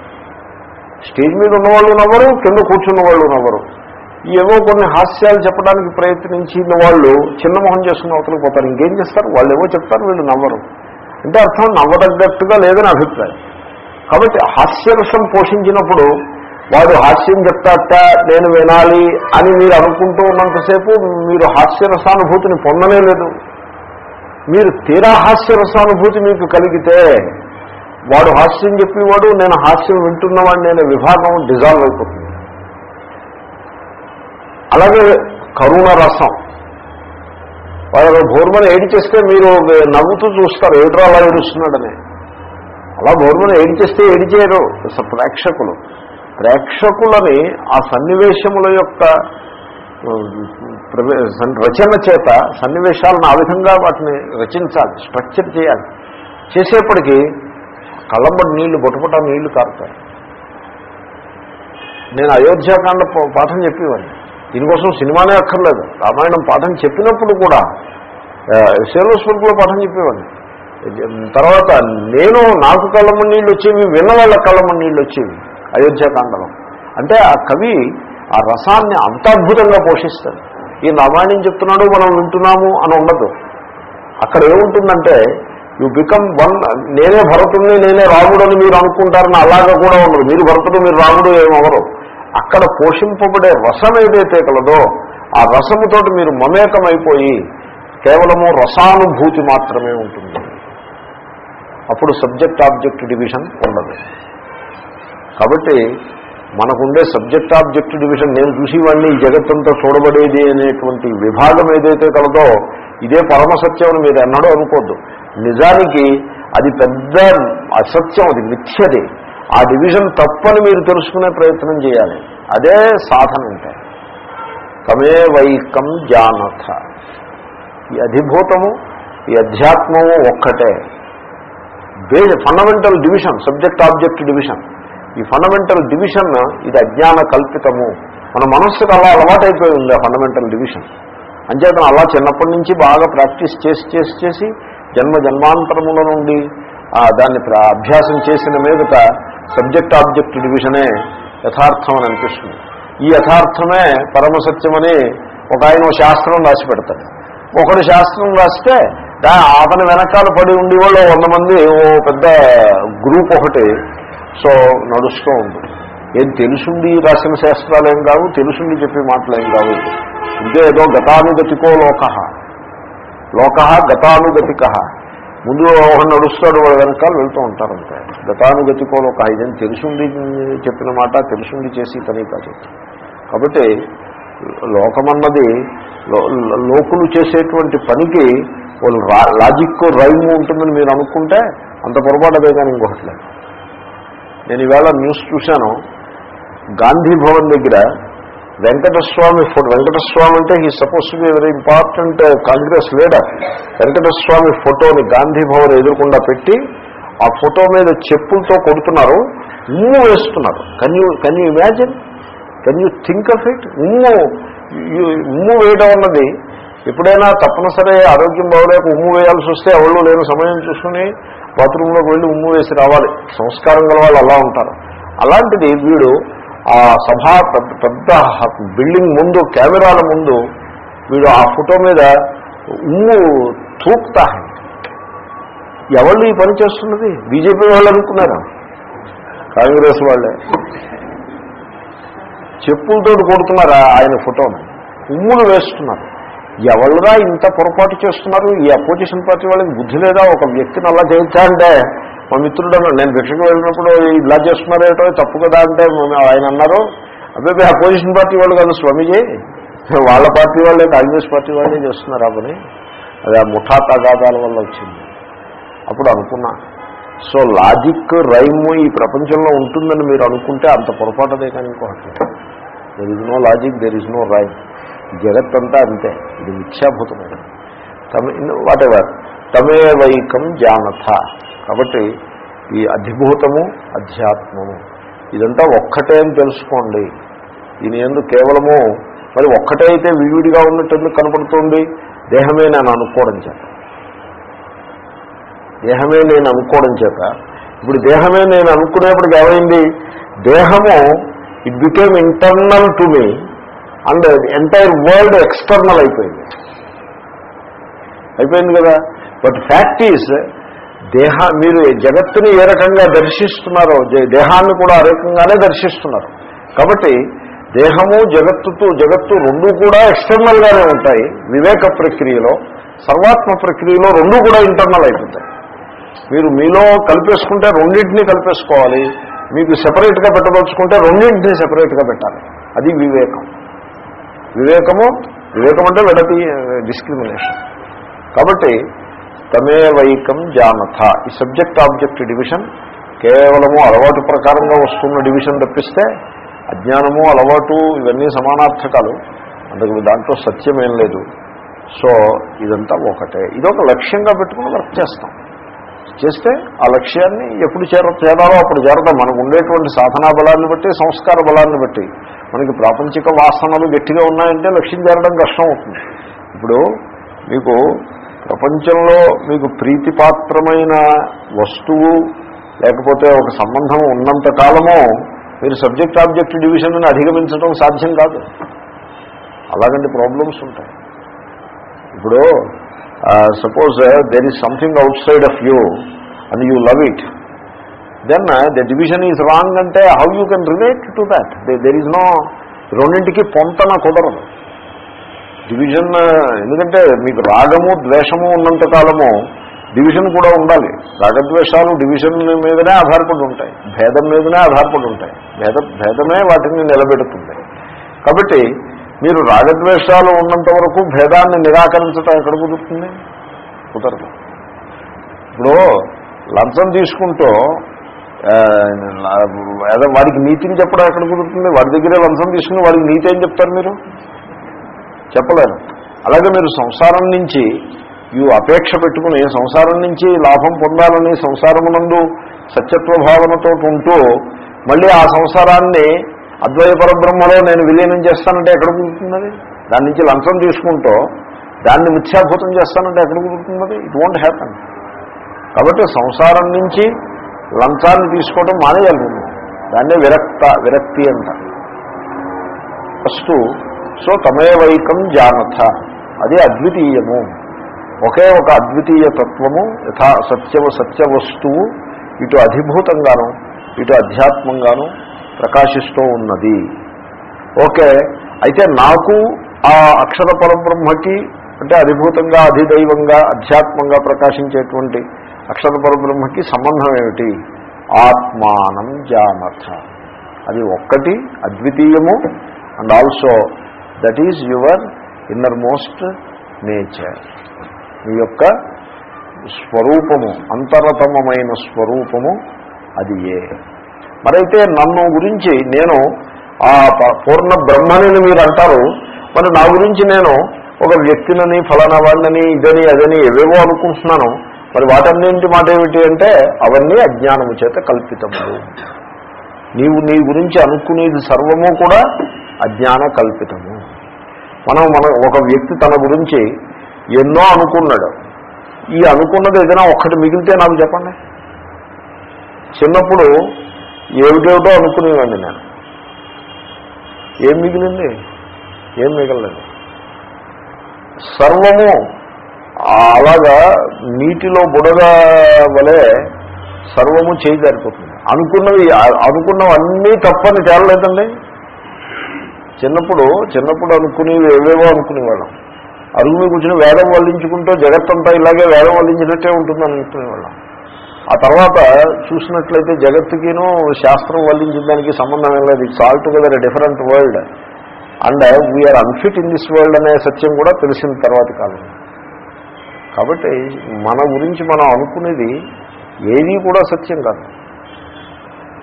స్టేజ్ మీద ఉన్నవాళ్ళు నవ్వరు కింద కూర్చున్న వాళ్ళు నవ్వరు. ఏవో కొన్ని హాస్యాలు చెప్పడానికి ప్రయత్నించిన వాళ్ళు చిన్న మొహం చేసుకున్న అవతలకు పోతారు. ఇంకేం చేస్తారు? వాళ్ళు ఏవో చెప్తారు వీళ్ళు నవ్వరు. అంటే అర్థం నవ్వదగ్గట్టుగా లేదని అభిప్రాయం. కాబట్టి హాస్యరసం పోషించినప్పుడు వాడు హాస్యం చెప్తాట నేను వినాలి అని మీరు అనుకుంటూ ఉన్నంతసేపు మీరు హాస్యరసానుభూతిని పొందనే లేదు మీరు తీరా హాస్యరసానుభూతి మీకు కలిగితే వాడు హాస్యం చెప్పేవాడు నేను హాస్యం వింటున్నవాడిని అనే విభాగం డిజాల్వ్ అయిపోతుంది. అలాగే కరుణ రసం. వాళ్ళు భోర్మని ఏడి చేస్తే మీరు నవ్వుతూ చూస్తారు ఏడురా అలా ఏడుస్తున్నాడని. అలా భోర్మని ఏడి చేస్తే ఏడి చేయరు ప్రేక్షకులు. ప్రేక్షకులని ఆ సన్నివేశముల యొక్క రచన చేత సన్నివేశాలను ఆ విధంగా వాటిని రచించాలి స్ట్రక్చర్ చేయాలి. చేసేప్పటికీ కళ్ళంబడి నీళ్ళు బొటబొట నీళ్ళు కారుతాయి. నేను అయోధ్యాకాండ పాఠం చెప్పేవాడిని. దీనికోసం సినిమానే అక్కర్లేదు. రామాయణం పాఠం చెప్పినప్పుడు కూడా సేలోస్వర్గంలో పాఠం చెప్పేవాడిని. తర్వాత నేను నాకు కళ్ళమ్మ నీళ్ళు వచ్చేవి విన్నవాళ్ళ కళ్ళమ్మ నీళ్ళు వచ్చేవి అయోధ్యాకాండలో అంటే ఆ కవి ఆ రసాన్ని అంత అద్భుతంగా పోషిస్తాడు. ఈ రామాయణం చెప్తున్నాడు మనం వింటున్నాము అని ఉండదు. అక్కడ ఏముంటుందంటే యు బికమ్ వన్ నేనే భరతుడిని నేనే రాముడు అని మీరు అనుకుంటారని అలాగా కూడా ఉండదు. మీరు భరతుడు మీరు రాముడు ఏమవరు అక్కడ పోషింపబడే రసం ఏదైతే కలదో ఆ రసముతోటి మీరు మమేకమైపోయి కేవలము రసానుభూతి మాత్రమే ఉంటుంది. అప్పుడు సబ్జెక్ట్ ఆబ్జెక్ట్ డివిజన్ ఉండదు. కాబట్టి మనకుండే సబ్జెక్ట్ ఆబ్జెక్ట్ డివిజన్ నేను చూసేవాడిని ఈ జగత్తంతో చూడబడేది అనేటువంటి విభాగం ఏదైతే కలదో ఇదే పరమసత్యం అని మీరు ఎన్నడూ అనుకోద్దు. నిజానికి అది పెద్ద అసత్యం అది మిథ్యది. ఆ డివిజన్ తప్పని మీరు తెలుసుకునే ప్రయత్నం చేయాలి. అదే సాధన అంటే. తమే వైకం జానథ. ఈ అధిభూతము ఈ అధ్యాత్మము ఒక్కటే. Base fundamental division subject object division ఈ ఫండమెంటల్ డివిజన్ ఇది అజ్ఞాన కల్పితము. మన మనస్సుకు అలా అలవాటైపోయి ఉంది ఆ ఫండమెంటల్ డివిజన్ అంచేతను అలా చిన్నప్పటి నుంచి బాగా ప్రాక్టీస్ చేసి చేసి చేసి జన్మ జన్మాంతరముల నుండి దాన్ని అభ్యాసం చేసిన మీదట సబ్జెక్ట్ ఆబ్జెక్ట్ డివిజనే యథార్థం అని అనిపిస్తుంది. ఈ యథార్థమే పరమసత్యమని ఒక ఆయన ఓ శాస్త్రం రాసి పెడతాడు. ఒకడు శాస్త్రం రాస్తే దా అతని వెనకాల పడి ఉండి వాళ్ళు వంద మంది ఓ పెద్ద గ్రూప్ ఒకటి. సో నడుస్తూ ఉంటుంది ఏం తెలుసుండి రాసిన శాస్త్రాలు ఏం కావు తెలుసుండి చెప్పే మాటలు ఏం కావు. ఇంకే ఏదో గతానుగతికో లోక. లోక గతానుగతిక. ముందు ఒకడు నడుస్తాడు వాళ్ళ వెనకాల వెళ్తూ ఉంటారు అంతే. గతానుగతికోలు ఒక ఐదని తెలుసుండి చెప్పిన మాట తెలుసుండి చేసి పని కాదు. కాబట్టి లోకమన్నది లోకులు చేసేటువంటి పనికి వాళ్ళు లాజిక్ రైమ్ ఉంటుందని మీరు అనుకుంటే అంత పొరపాటు అదే కానీ ఇంకొకటి నేను ఈవేళ న్యూస్ చూశాను. గాంధీ భవన్ దగ్గర వెంకటస్వామి ఫోటో వెంకటస్వామి అంటే he suppose to be very important Congress leader Venkataswamy ఫోటోని గాంధీ భవన్ ఎదురకుండా పెట్టి ఆ ఫోటో మీద చెప్పులతో కొడుతున్నారు ఉమ్ము వేస్తున్నారు. Can you can you imagine can you think of it ఉమ్ము ఉమ్ము వేయడం అన్నది ఎప్పుడైనా తప్పనిసరి ఆరోగ్యం బాగోలేక ఉమ్ము వేయాల్సి వస్తే ఎవరు లేని సమయం చూసుకుని బాత్రూంలోకి వెళ్ళి ఉమ్ము వేసి రావాలి. సంస్కారం గల వాళ్ళు అలా ఉంటారు. అలాంటిది వీడు ఆ సభా పెద్ద పెద్ద బిల్డింగ్ ముందు కెమెరాల ముందు వీడు ఆ ఫోటో మీద ఉమ్ము తూపుతా ఎవళ్ళు ఈ పని చేస్తున్నది? బీజేపీ వాళ్ళు అనుకున్నారు? కాంగ్రెస్ వాళ్ళే. చెప్పులతో కొడుతున్నారా ఆయన ఫోటోని ఉమ్ములు వేస్తున్నారు. ఎవరురా ఇంత పొరపాటు చేస్తున్నారు? ఈ అపోజిషన్ పార్టీ వాళ్ళకి బుద్ధి లేదా? ఒక వ్యక్తిని అలా చేయించాలంటే మా మిత్రుడు అన్నాడు నేను భిక్షకు వెళ్ళినప్పుడు ఇలా చేస్తున్నారేటో తప్పు కదా అంటే ఆయన అన్నారు. అబ్బాయి అపోజిషన్ పార్టీ వాళ్ళు కాదు స్వామీజీ. వాళ్ళ పార్టీ వాళ్ళే కాంగ్రెస్ పార్టీ వాళ్ళే చేస్తున్నారు ఆ పని అది ఆ ముఠా తగాదాల వల్ల వచ్చింది. అప్పుడు అనుకున్నా. సో లాజిక్ రైమ్ ఈ ప్రపంచంలో ఉంటుందని మీరు అనుకుంటే అంత పొరపాటుదే కానీ ఇంకోటి there is no logic there is no rhyme జగత్తంతా అంతే. ఇది మిథ్యాభూతమైన. తమ వాట్ ఎవర్ తమే వైకం జానథ. కాబట్టి ఈ అధిభూతము అధ్యాత్మము ఇదంతా ఒక్కటే అని తెలుసుకోండి. దీని ఎందుకు కేవలము మరి ఒక్కటే అయితే విడివిడిగా ఉన్నట్టు ఎందుకు కనపడుతుంది? దేహమే నేను అనుకోవడం చేత. దేహమే నేను అనుకోవడం చేత. ఇప్పుడు దేహమే నేను అనుకునేప్పటికి ఏమైంది? దేహము it became internal to me and entire world external అయిపోయింది. అయిపోయింది కదా? బట్ ఫ్యాక్ట్ ఈజ్ దేహ మీరు జగత్తుని ఏ రకంగా దర్శిస్తున్నారో దేహాన్ని కూడా ఆ రకంగానే దర్శిస్తున్నారు. కాబట్టి దేహము జగత్తుతో జగత్తు రెండు కూడా ఎక్స్టర్నల్గానే ఉంటాయి. వివేక ప్రక్రియలో సర్వాత్మ ప్రక్రియలో రెండు కూడా ఇంటర్నల్ అయిపోతాయి. మీరు మీలో కలిపేసుకుంటే రెండింటినీ కలిపేసుకోవాలి. మీకు సెపరేట్గా పెట్టదలుచుకుంటే రెండింటినీ సెపరేట్గా పెట్టాలి. అది వివేకం. వివేకము వివేకం అంటే విడతి డిస్క్రిమినేషన్ కాబట్టి తమే వైకం జానథ. ఈ సబ్జెక్ట్ ఆబ్జెక్ట్ డివిజన్ కేవలము అలవాటు ప్రకారంగా వస్తున్న డివిజన్ తప్పిస్తే అజ్ఞానము అలవాటు ఇవన్నీ సమానార్థకాలు. అందుకు దాంట్లో సత్యమేం లేదు. సో ఇదంతా ఒకటే. ఇదొక లక్ష్యంగా పెట్టుకుని వర్క్ చేస్తాం. చేస్తే ఆ లక్ష్యాన్ని ఎప్పుడు చేర చేరాలో అప్పుడు చేరదాం మనకు ఉండేటువంటి సాధనా బలాన్ని బట్టి సంస్కార బలాన్ని బట్టి. మనకి ప్రాపంచిక వాసనలు గట్టిగా ఉన్నాయంటే లక్ష్యం చేరడం కష్టం అవుతుంది. ఇప్పుడు మీకు ప్రపంచంలో మీకు ప్రీతిపాత్రమైన వస్తువు లేకపోతే ఒక సంబంధం ఉన్నంత కాలము మీరు సబ్జెక్ట్ ఆబ్జెక్ట్ డివిజన్ని అధిగమించడం సాధ్యం కాదు. అలాగంటి ప్రాబ్లమ్స్ ఉంటాయి. ఇప్పుడు suppose there is something outside of you and you love it then the division is wrong అంటే how you can relate to that there is no రెండింటికి పొంతన కుదరదు. డివిజన్ ఎందుకంటే మీకు రాగము ద్వేషము ఉన్నంత కాలము డివిజన్ కూడా ఉండాలి. రాగద్వేషాలు డివిజన్ మీదనే ఆధారపడి ఉంటాయి. భేదం మీదనే ఆధారపడి ఉంటాయి. భేద భేదమే వాటిని నిలబెడుతుంది. కాబట్టి మీరు రాగద్వేషాలు ఉన్నంత వరకు భేదాన్ని నిరాకరించటం ఎక్కడ కుదురుతుంది? కుదరదు. ఇప్పుడు లంచం తీసుకుంటూ ఏదో వాడికి నీతిని చెప్పడం ఎక్కడ కుదురుతుంది? వాడి దగ్గరే లంచం తీసుకుని వాడికి నీతి ఏం చెప్తారు మీరు? చెప్పలేరు అలాగే మీరు సంసారం నుంచి ఈ అపేక్ష పెట్టుకుని సంసారం నుంచి లాభం పొందాలని సంసారమునందు సత్యత్వ భావనతో ఉంటూ మళ్ళీ ఆ సంసారాన్ని అద్వైత పరబ్రహ్మలో నేను విలీనం చేస్తానంటే ఎక్కడ కుదురుతున్నది దాని నుంచి లంచం తీసుకుంటూ దాన్ని మిథ్యాభూతం చేస్తానంటే ఎక్కడ కుదురుతున్నది ఇట్ వోంట్ హ్యాపన్ కాబట్టి సంసారం నుంచి లంచాన్ని తీసుకోవడం మానేయాలి దాన్నే విరక్త విరక్తి అంటారు. ఫస్ట్ సో తమేవైకం జానథ. అది అద్వితీయము. ఒకే ఒక అద్వితీయ తత్వము యథా సత్యవ సత్య వస్తువు ఇటు అధిభూతంగాను ఇటు అధ్యాత్మంగాను ప్రకాశిస్తూ ఉన్నది. ఓకే అయితే నాకు ఆ అక్షర పరబ్రహ్మకి అంటే అధిభూతంగా అధిదైవంగా అధ్యాత్మంగా ప్రకాశించేటువంటి అక్షర పరబ్రహ్మకి సంబంధం ఏమిటి? ఆత్మానం జానథ. అది ఒక్కటి అద్వితీయము and also that is your innermost nature మీ యొక్క స్వరూపము అంతరతమైన స్వరూపము అది ఏ? మరైతే నన్ను గురించి నేను ఆ ప- పూర్ణ బ్రహ్మని మీరు అంటారు. మరి నా గురించి నేను ఒక వ్యక్తినని ఫలానా వాళ్ళని ఇదని అదని ఏవేవో అనుకుంటున్నాను. మరి వాటన్నింటి మాట ఏమిటి అంటే అవన్నీ అజ్ఞానము చేత కల్పితములు. నీవు నీ గురించి అనుకునేది సర్వము కూడా అజ్ఞాన కల్పితము. మనం మన ఒక వ్యక్తి తన గురించి ఎన్నో అనుకున్నాడు. ఈ అనుకున్నది ఏదైనా ఒక్కటి మిగిలితే నాకు చెప్పండి. చిన్నప్పుడు ఏమిటేమిటో అనుకునేవాడిని నేను. ఏం మిగిలింది? ఏం మిగలలేదు. సర్వము అలాగా నీటిలో బుడగ వలె సర్వము చేయజారిపోతుంది అనుకున్నవి అనుకున్నవన్నీ తప్పని తేలలేదండి. చిన్నప్పుడు చిన్నప్పుడు అనుకునేవి ఏవేవో అనుకునేవాళ్ళం. అరుగు మీద కూర్చొని వేదం వల్లించుకుంటూ జగత్తంతా ఇలాగే వేదం వల్లించినట్టే ఉంటుందని అనుకునేవాళ్ళం. ఆ తర్వాత చూసినట్లయితే జగత్తుకిను శాస్త్రం వల్లించిన దానికి సంబంధం ఏం లేదు. It's all together different world and we are unfit in this world అనే సత్యం కూడా తెలిసిన తర్వాత కాలం కాబట్టి మన గురించి మనం అనుకునేది ఏదీ కూడా సత్యం కాదు.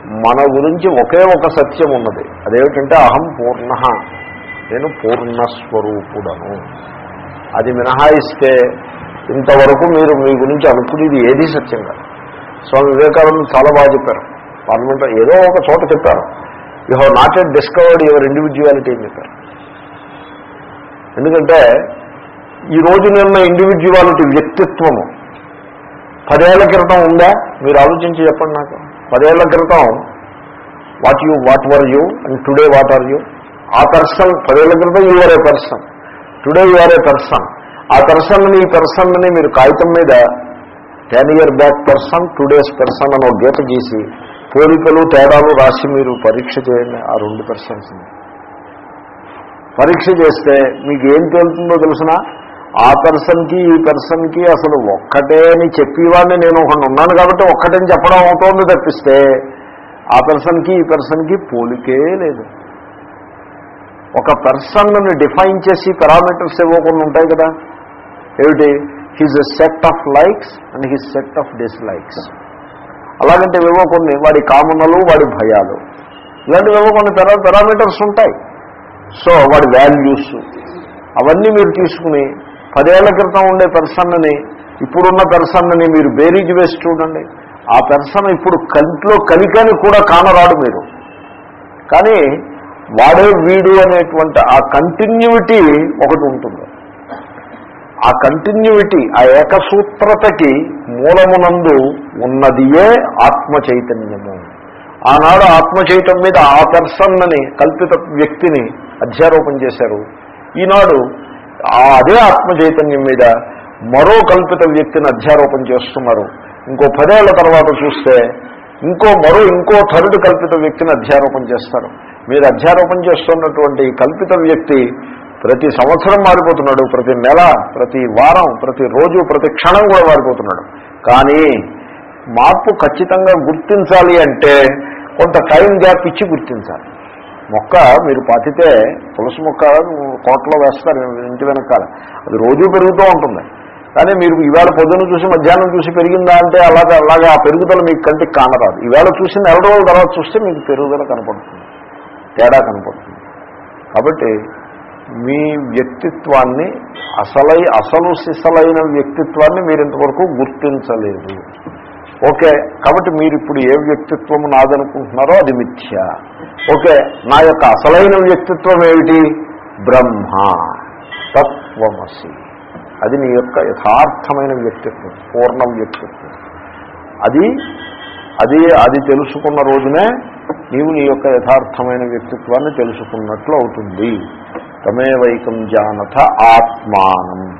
మన గురించి ఒకే ఒక సత్యం ఉన్నది. అదేమిటంటే అహం పూర్ణ. నేను పూర్ణస్వరూపుడను. అది మినహాయిస్తే ఇంతవరకు మీరు మీ గురించి అనుకునేది ఏదీ సత్యం కాదు. స్వామి వివేకానంద చాలా బాగా చెప్పారు. పార్లమెంట్ ఏదో ఒక చోట చెప్పారు. You have not yet discovered your individuality అని చెప్పారు. ఎందుకంటే ఈ రోజు నిన్న ఇండివిజువాలిటీ వ్యక్తిత్వము. పదేళ్ళ క్రితం ఉందా? మీరు ఆలోచించి చెప్పండి నాకు. పదేళ్ళ క్రితం what you what were you and today what are you ఆ పర్సన్ పదేళ్ళ క్రితం you are a person today you are a person ఆ పర్సన్ని ఈ పర్సన్ని మీరు కాగితం మీద ten year back person today's person అని ఒక గీత గీసి పోలికలు తేడాలు రాసి మీరు పరీక్ష చేయండి ఆ రెండు పర్సన్స్ని పరీక్ష చేస్తే మీకు ఏం తేలుతుందో తెలిసినా? ఆ పర్సన్కి ఈ పర్సన్కి అసలు ఒక్కటే అని చెప్పేవాడిని నేను ఒకటి ఉన్నాను కాబట్టి ఒక్కటని చెప్పడం అవుతోంది తప్పిస్తే ఆ పర్సన్కి ఈ పర్సన్కి పోలికే లేదు. ఒక పర్సన్ని డిఫైన్ చేసి పారామీటర్స్ ఇవ్వకుండా ఉంటాయి కదా. ఏమిటి? His set of likes and his set of dislikes అలాగంటే ఏవో కొన్ని వాడి కామనలు వాడి భయాలు ఇలాంటివి ఏవో కొన్ని పారామీటర్స్ ఉంటాయి. సో వాడి వాల్యూస్ అవన్నీ మీరు తీసుకుని పదేళ్ళ క్రితం ఉండే పెర్సన్నని ఇప్పుడున్న పెర్సన్నని మీరు బేరీజ్ వేసి చూడండి. ఆ పెర్సన్ ఇప్పుడు కంట్లో కలికని కూడా కానరాడు మీరు. కానీ వాడే వీడు అనేటువంటి ఆ కంటిన్యూటీ ఒకటి ఉంటుంది. ఆ కంటిన్యూటీ ఆ ఏకసూత్రతకి మూలమునందు ఉన్నదియే ఆత్మ చైతన్యము ఆనాడు ఆత్మ చైతన్యం మీద ఆ పెర్సన్నని కల్పిత వ్యక్తిని అధ్యారోపణ చేశారు. ఈనాడు అదే ఆత్మ చైతన్యం మీద మరో కల్పిత వ్యక్తిని అధ్యారోపణ చేస్తున్నారు. ఇంకో పదేళ్ళ తర్వాత చూస్తే ఇంకో మరో ఇంకో థర్డ్ కల్పిత వ్యక్తిని అధ్యారోపణ చేస్తారు. మీరు అధ్యారోపణ చేస్తున్నటువంటి కల్పిత వ్యక్తి ప్రతి సంవత్సరం మారిపోతున్నాడు ప్రతి నెల ప్రతి వారం ప్రతి రోజు ప్రతి క్షణం కూడా మారిపోతున్నాడు. కానీ మార్పు ఖచ్చితంగా గుర్తించాలి అంటే కొంత టైం గ్యాప్ ఇచ్చి గుర్తించాలి. మొక్క మీరు పాతితే తులసి మొక్క కోటలో వేస్తారు ఇంటి వెనకాల. అది రోజూ పెరుగుతూ ఉంటుంది. కానీ మీరు ఈవేళ పొద్దున్న చూసి మధ్యాహ్నం చూసి పెరిగిందా అంటే అలాగే అలాగే ఆ పెరుగుదల మీకు కంటికి కానరాదు. ఈవేళ చూసి నెల రోజుల తర్వాత చూస్తే మీకు పెరుగుదల కనపడుతుంది. తేడా కనపడుతుంది. కాబట్టి మీ వ్యక్తిత్వాన్ని అసలై అసలు సిసలైన వ్యక్తిత్వాన్ని మీరు ఇంతవరకు గుర్తించలేదు. ఓకే కాబట్టి మీరు ఇప్పుడు ఏ వ్యక్తిత్వం నాదనుకుంటున్నారో అది మిథ్య. ఓకే నా యొక్క అసలైన వ్యక్తిత్వం ఏమిటి? బ్రహ్మ. తత్వమసి. అది నీ యొక్క యథార్థమైన వ్యక్తిత్వం పూర్ణ వ్యక్తిత్వం. అది అది అది తెలుసుకున్న రోజునే నీవు నీ యొక్క యథార్థమైన వ్యక్తిత్వాన్ని తెలుసుకున్నట్లు అవుతుంది. తమేవైకం జానత ఆత్మానం.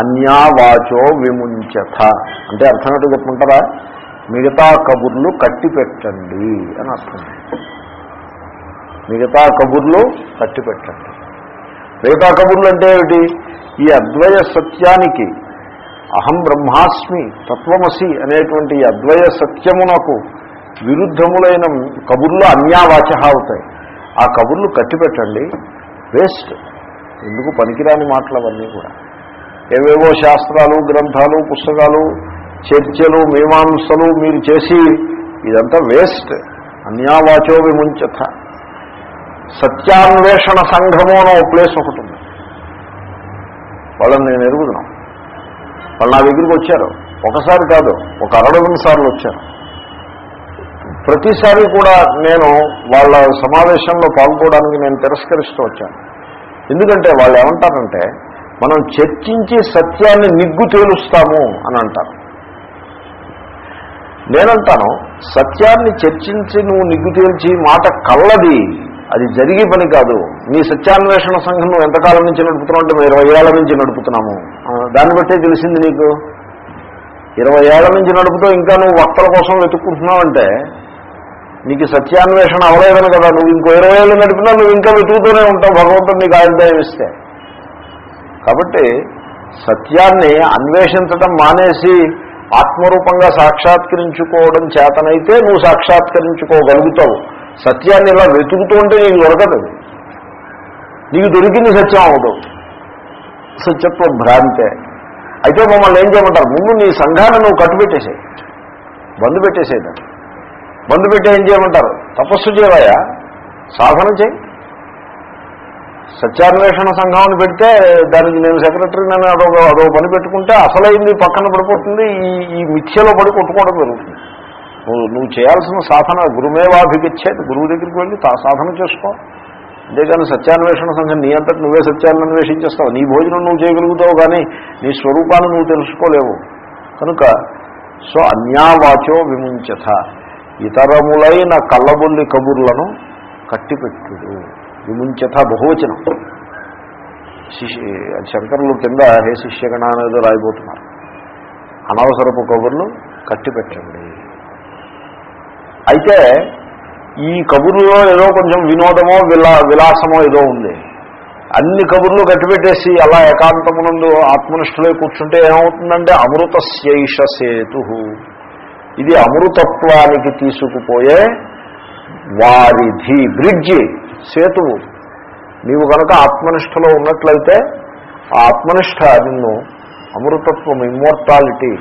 అన్యావాచో విముంచత. అంటే అర్థం ఏంటో చెప్పుకుంటారా మిగతా కబుర్లు కట్టి పెట్టండి అని అర్థం. మిగతా కబుర్లు కట్టి పెట్టండి మిగతా కబుర్లు అంటే ఏమిటి? ఈ అద్వయ సత్యానికి అహం బ్రహ్మాస్మి తత్వమసి అనేటువంటి అద్వయ సత్యమునకు విరుద్ధములైన కబుర్లు అన్యావాచ అవుతాయి. ఆ కబుర్లు కట్టిపెట్టండి. వేస్ట్. ఎందుకు పనికిరాని మాటలు అవన్నీ కూడా. ఏవేవో శాస్త్రాలు గ్రంథాలు పుస్తకాలు చర్చలు మీమాంసలు మీరు చేసి ఇదంతా వేస్ట్. అన్యావాచో విముంచత. సత్యాన్వేషణ సంఘము అనే ఒక ప్లేస్ ఒకటి ఉంది. వాళ్ళని నేను ఎరుగుతున్నాం వాళ్ళు నా దగ్గరికి వచ్చారు. ఒకసారి కాదు ఒక అరడజన్ సార్లు వచ్చారు. ప్రతిసారి కూడా నేను వాళ్ళ సమావేశంలో పాల్గొనడానికి నేను తిరస్కరిస్తూ వచ్చాను. ఎందుకంటే వాళ్ళు ఏమంటారంటే మనం చర్చించి సత్యాన్ని నిగ్గు తేలుస్తాము అని అంటారు. నేనంటాను సత్యాన్ని చర్చించి నువ్వు నిగ్గు తేల్చి మాట కళ్ళది అది జరిగే పని కాదు. నీ సత్యాన్వేషణ సంఘం నువ్వు ఎంతకాలం నుంచి నడుపుతున్నావు అంటే మేము ఇరవై ఏళ్ళ నుంచి నడుపుతున్నాము. దాన్ని బట్టే తెలిసింది నీకు? ఇరవై ఏళ్ళ నుంచి నడుపుతూ ఇంకా నువ్వు వక్తల కోసం వెతుక్కుంటున్నావు అంటే నీకు సత్యాన్వేషణ అవలేదని కదా. నువ్వు ఇంకో ఇరవై ఏళ్ళు నడిపినా నువ్వు ఇంకా వెతుకుతూనే ఉంటావు. భగవంతుడు నీకు ఆయుర్దాయం ఇస్తే. కాబట్టి సత్యాన్ని అన్వేషించడం మానేసి ఆత్మరూపంగా సాక్షాత్కరించుకోవడం చేతనైతే నువ్వు సాక్షాత్కరించుకోగలుగుతావు. సత్యాన్ని ఇలా వెతుకుతూ ఉంటే నీకు దొరకదు. నీకు దొరికింది సత్యం అవదు సత్యత్వ భ్రాంతే. అయితే మమ్మల్ని ఏం చేయమంటారు? ముందు నీ సంఘాన్ని నువ్వు కట్టుబెట్టేసాయి. బంధు పెట్టేసేదాన్ని బంధు పెట్టి ఏం చేయమంటారు? తపస్సు చేయవయా సాధన చేయి. సత్యాన్వేషణ సంఘాన్ని పెడితే దానికి నేను సెక్రటరీ నేను అదొక అదో పని పెట్టుకుంటే అసలైంది పక్కన పడిపోతుంది ఈ ఈ మిథ్యలో పడి కొట్టుకోవడం జరుగుతుంది. నువ్వు నువ్వు చేయాల్సిన సాధన గురుమేవాభిగచ్చేది గురువు దగ్గరికి వెళ్ళి తా సాధన చేసుకో. అంతేగాని సత్యాన్వేషణ సంఘం నీ అంతటి నువ్వే సత్యాన్ని అన్వేషించేస్తావు. నీ భోజనం నువ్వు చేయగలుగుతావు కానీ నీ స్వరూపాన్ని నువ్వు తెలుసుకోలేవు. కనుక సో అన్యావాచో విముంచత ఇతరములైన కళ్ళబొల్లి కబుర్లను కట్టిపెట్టుడు. విముంచత బహువచనం. శిష్య శంకరులు కింద హే శిష్యగణ అనేది రాయిపోతున్నారు అనవసరపు కబుర్లు కట్టిపెట్టండి. అయితే ఈ కబుర్లో ఏదో కొంచెం వినోదమో విలా విలాసమో ఏదో ఉంది. అన్ని కబుర్లు కట్టిపెట్టేసి అలా ఏకాంతమునందు ఆత్మనిష్ఠులై కూర్చుంటే ఏమవుతుందంటే అమృతశైష సేతు. ఇది అమృతత్వానికి తీసుకుపోయే వారిధి బ్రిడ్జి. సేతువు. నీవు కనుక ఆత్మనిష్టలో ఉన్నట్లయితే ఆ ఆత్మనిష్ట నిన్ను అమృతత్వం ఇమ్మోర్టాలిటీ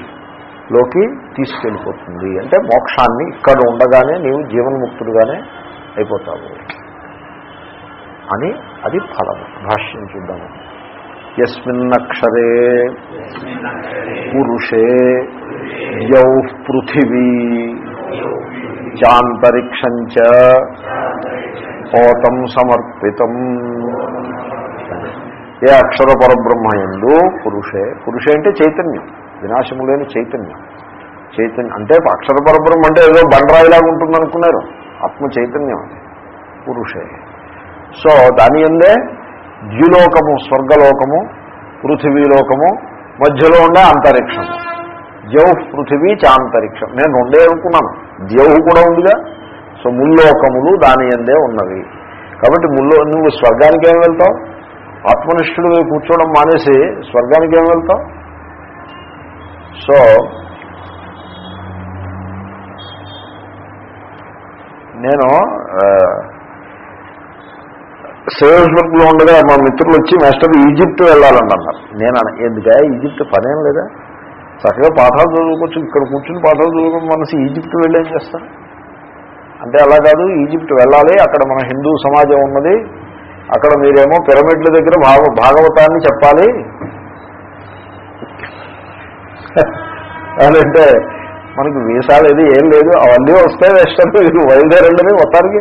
లోకి తీసుకెళ్ళిపోతుంది. అంటే మోక్షాన్ని ఇక్కడ ఉండగానే నీవు జీవన్ముక్తుడుగానే అయిపోతావు. అని అది ఫలం భాష్యం చూద్దాము. ఎస్మిన్నక్షరే పురుషే యౌ పృథివీ. చాంతరిక్షంచ ఓతం సమర్పితం. ఏ అక్షర పరబ్రహ్మయందు పురుషే పురుషే అంటే చైతన్యం వినాశము లేని చైతన్యం. చైతన్యం అంటే అక్షర పరబ్రహ్మ అంటే ఏదో బండరాయిలాగా ఉంటుంది అనుకున్నారు ఆత్మ చైతన్యం అది పురుషే. సో దాని ఎందే ద్యులోకము స్వర్గలోకము పృథివీలోకము మధ్యలో ఉండే అంతరిక్షము. ద్యౌ పృథివీ చాంతరిక్షం. నేను రెండే అనుకున్నాను. ద్యౌ కూడా ఉందిగా. సో ముల్లోకములు దాని ఎందే ఉన్నవి. కాబట్టి ముల్లో నువ్వు స్వర్గానికి ఏం వెళ్తావు? ఆత్మనిష్ఠుడు కూర్చోవడం మానేసి స్వర్గానికి ఏం వెళ్తావు? సో నేను సేల్స్బర్గ్లో ఉండగా మా మిత్రులు వచ్చి మాస్టర్ ఈజిప్ట్ వెళ్ళాలని అన్నారు నేను ఎందుకే? ఈజిప్ట్ పనేం లేదా? చక్కగా పాఠాలు చదువుకోవచ్చు. ఇక్కడ కూర్చుని పాఠాలు చదువుకోవడం మనసు ఈజిప్ట్ వెళ్ళేం చేస్తాను అంటే అలా కాదు ఈజిప్ట్ వెళ్ళాలి అక్కడ మన హిందూ సమాజం ఉన్నది అక్కడ మీరేమో పిరమిడ్ల దగ్గర భాగ భాగవతాన్ని చెప్పాలి. అంటే మనకి వీసా లేదు ఏం లేదు అవన్నీ వస్తే వేస్తారు వీళ్ళు బయలుదేరండి మొత్తానికి.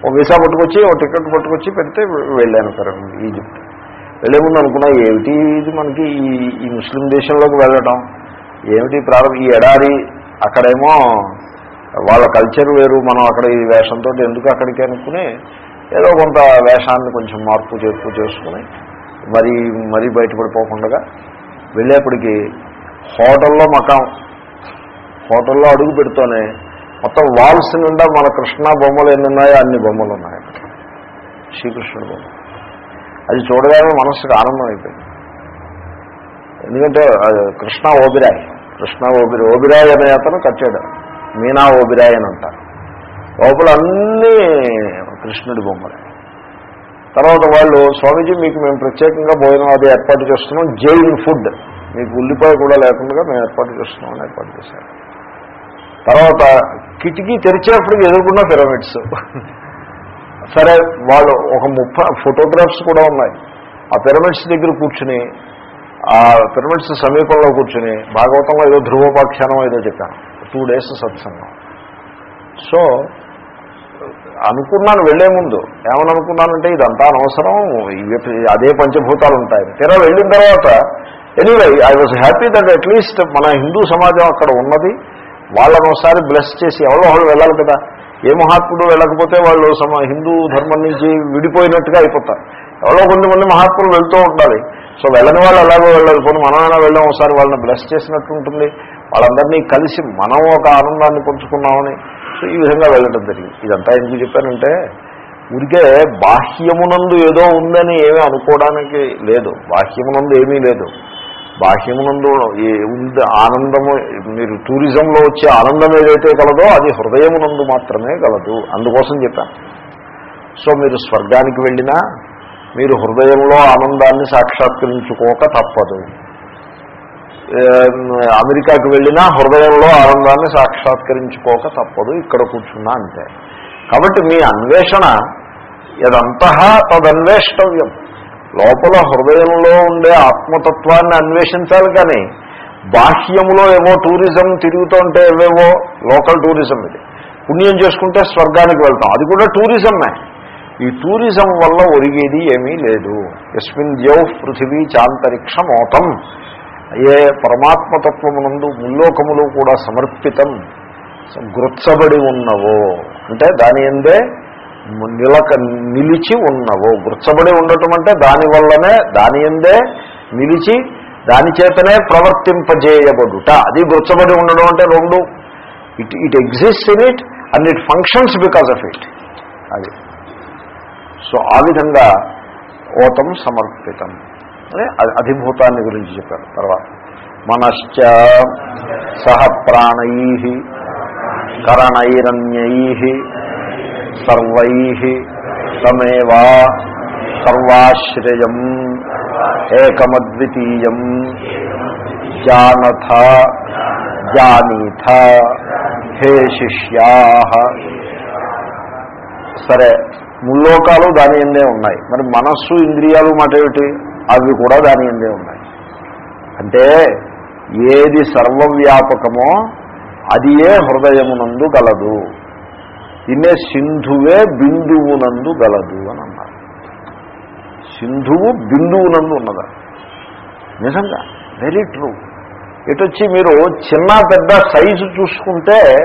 ఒక వీసా పట్టుకొచ్చి ఒక టికెట్ పట్టుకొచ్చి పెడితే వెళ్ళాను పిరమిడ్ ఈజిప్ట్. వెళ్ళే ముందు అనుకున్నా ఏమిటి ఇది మనకి ఈ ఈ ముస్లిం దేశంలోకి వెళ్ళడం ఏమిటి ప్రారంభం ఈ ఎడారి అక్కడేమో వాళ్ళ కల్చర్ వేరు మనం అక్కడ ఈ వేషంతో ఎందుకు అక్కడికి అనుకుని ఏదో కొంత వేషాన్ని కొంచెం మార్పు చేర్పు చేసుకుని మరి మరీ బయటపడిపోకుండా వెళ్ళేప్పటికీ హోటల్లో మకాం హోటల్లో అడుగు పెడుతూనే మొత్తం వాల్స్ నిండా మన కృష్ణ బొమ్మలు ఎన్ని ఉన్నాయో అన్ని బొమ్మలు ఉన్నాయి. శ్రీకృష్ణుడు బొమ్మ. అది చూడగానే మనస్సుకు ఆనందం అయిపోయింది. ఎందుకంటే అది కృష్ణ ఓబిరాయ్ కృష్ణ ఓబిరి ఓబిరాయ్ అనే అతను కట్టాడు మీనా ఓబిరాయ్ అని అంటారు. లోపల అన్నీ కృష్ణుడి బొమ్మలే. తర్వాత వాళ్ళు స్వామీజీ మీకు మేము ప్రత్యేకంగా భోజనం అది ఏర్పాటు చేస్తున్నాం. జైన్ ఫుడ్. మీకు ఉల్లిపాయ కూడా లేకుండా మేము ఏర్పాటు చేస్తున్నాం అని ఏర్పాటు చేశారు. తర్వాత కిటికీ తెరిచేప్పటికి ఎదుర్కొన్న పిరమిడ్స్. సరే వాళ్ళు ఒక ముప్పై ఫోటోగ్రాఫ్స్ కూడా ఉన్నాయి. ఆ పిరమిడ్స్ దగ్గర కూర్చుని ఆ పిరమిడ్స్ సమీపంలో కూర్చుని భాగవతంలో ఏదో ధ్రువోపాఖ్యానం ఏదో చెప్పాను. టూ డేస్ సత్సంగం. సో అనుకున్నాను వెళ్ళే ముందు. ఏమని అనుకున్నానంటే ఇదంతా అనవసరం అదే పంచభూతాలు ఉంటాయి. తీరా వెళ్ళిన తర్వాత anyway I was happy that at least మన హిందూ సమాజం అక్కడ ఉన్నది. వాళ్ళని ఒకసారి బ్లెస్ చేసి ఎవరో వాళ్ళు వెళ్ళాలి కదా. ఏ మహాత్ముడు వెళ్ళకపోతే వాళ్ళు సమ హిందూ ధర్మం నుంచి విడిపోయినట్టుగా అయిపోతారు. ఎవరో కొంతమంది మహాత్ములు వెళ్తూ ఉండాలి. సో వెళ్ళని వాళ్ళు ఎలాగో వెళ్ళాలి కొన్ని మనమైనా వెళ్ళాం ఒకసారి వాళ్ళని బ్లెస్ చేసినట్టు ఉంటుంది. వాళ్ళందరినీ కలిసి మనం ఒక ఆనందాన్ని పంచుకున్నామని సో ఈ విధంగా వెళ్ళడం జరిగింది. ఇదంతా ఎందుకు చెప్పానంటే ఊరికే బాహ్యమునందు ఏదో ఉందని ఏమీ అనుకోవడానికి లేదు. బాహ్యమునందు ఏమీ లేదు. బాహ్యమునందు ఏ- ఉంది ఆనందము మీరు టూరిజంలో వచ్చే ఆనందం ఏదైతే కలదో అది హృదయమునందు మాత్రమే కలదు. అందుకోసం చెప్పాను సో మీరు స్వర్గానికి వెళ్ళినా మీరు హృదయంలో ఆనందాన్ని సాక్షాత్కరించుకోక తప్పదు. అమెరికాకి వెళ్ళినా హృదయంలో ఆనందాన్ని సాక్షాత్కరించుకోక తప్పదు ఇక్కడ కూర్చున్నా అంతే. కాబట్టి మీ అన్వేషణ యదంతా తదన్వేష్టవ్యం. లోపల హృదయంలో ఉండే ఆత్మతత్వాన్ని అన్వేషించాలి కానీ బాహ్యములో ఏవో టూరిజం తిరుగుతుంటే ఏవేవో లోకల్ టూరిజం ఇది. పుణ్యం చేసుకుంటే స్వర్గానికి వెళ్తాం. అది కూడా టూరిజమే. ఈ టూరిజం వల్ల ఒరిగేది ఏమీ లేదు. యస్మిన్ ద్యౌ పృథివీ చాంతరిక్షమోతం. ఏ పరమాత్మతత్వమునందు ముల్లోకములు కూడా సమర్పితం గృత్సబడి ఉన్నవో. అంటే దాని ఎందే నిలక నిలిచి ఉన్నవో. గుర్చబడి ఉండటం అంటే దాని వల్లనే దాని ఎందే నిలిచి దాని చేతనే ప్రవర్తింపజేయబడుట. అది గుర్చబడి ఉండడం అంటే రెండు. It it exist in it and it functions because of it అది. సో ఆ విధంగా ఓతం సమర్పితం. అని అధిభూతాన్ని గురించి చెప్పారు తర్వాత. మనశ్చ సహ ప్రాణై కరణైరన్యై సర్వై తమేవా సర్వాశ్రయం ఏకమద్వితీయం జానథ జానీథ హే శిష్యా. సరే ముల్లోకాలు దాని ఎందే ఉన్నాయి. మరి మనస్సు ఇంద్రియాలు మాట ఏమిటి అవి కూడా దాని ఎందే ఉన్నాయి. అంటే ఏది సర్వవ్యాపకమో అది ఏ హృదయమునందు గలదు. దీన్నే సింధువే బిందువునందు గలదు అని అన్నారు. సింధువు బిందువునందు ఉన్నదా? నిజంగా వెరీ ట్రూ ఇటొచ్చి మీరు చిన్న పెద్ద సైజు చూసుకుంటే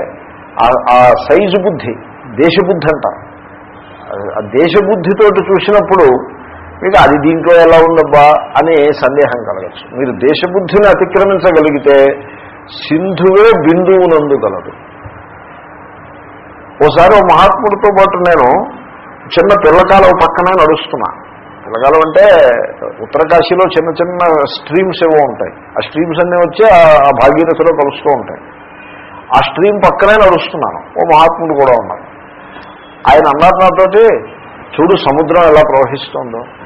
ఆ- సైజు బుద్ధి దేశబుద్ధి అంటారు. ఆ దేశబుద్ధితోటి చూసినప్పుడు మీకు అది దీంట్లో ఎలా ఉందబ్బా అనే సందేహం కలగచ్చు. మీరు దేశబుద్ధిని అతిక్రమించగలిగితే సింధువే బిందువునందు నందుగలదు ఓసారి ఓ మహాత్ముడితో పాటు నేను చిన్న పిల్లకాలం పక్కనే నడుస్తున్నా. పిల్లకాలం అంటే ఉత్తరకాశీలో చిన్న చిన్న స్ట్రీమ్స్ ఏవో ఉంటాయి. ఆ స్ట్రీమ్స్ అన్నీ వచ్చి ఆ- భాగీరథలో కలుస్తూ ఉంటాయి. ఆ స్ట్రీమ్ పక్కనే నడుస్తున్నాను. ఓ మహాత్ముడు కూడా ఉన్నారు ఆయన అన్నారు నాతోటి చూడు సముద్రం ఎలా ప్రవహిస్తుందో.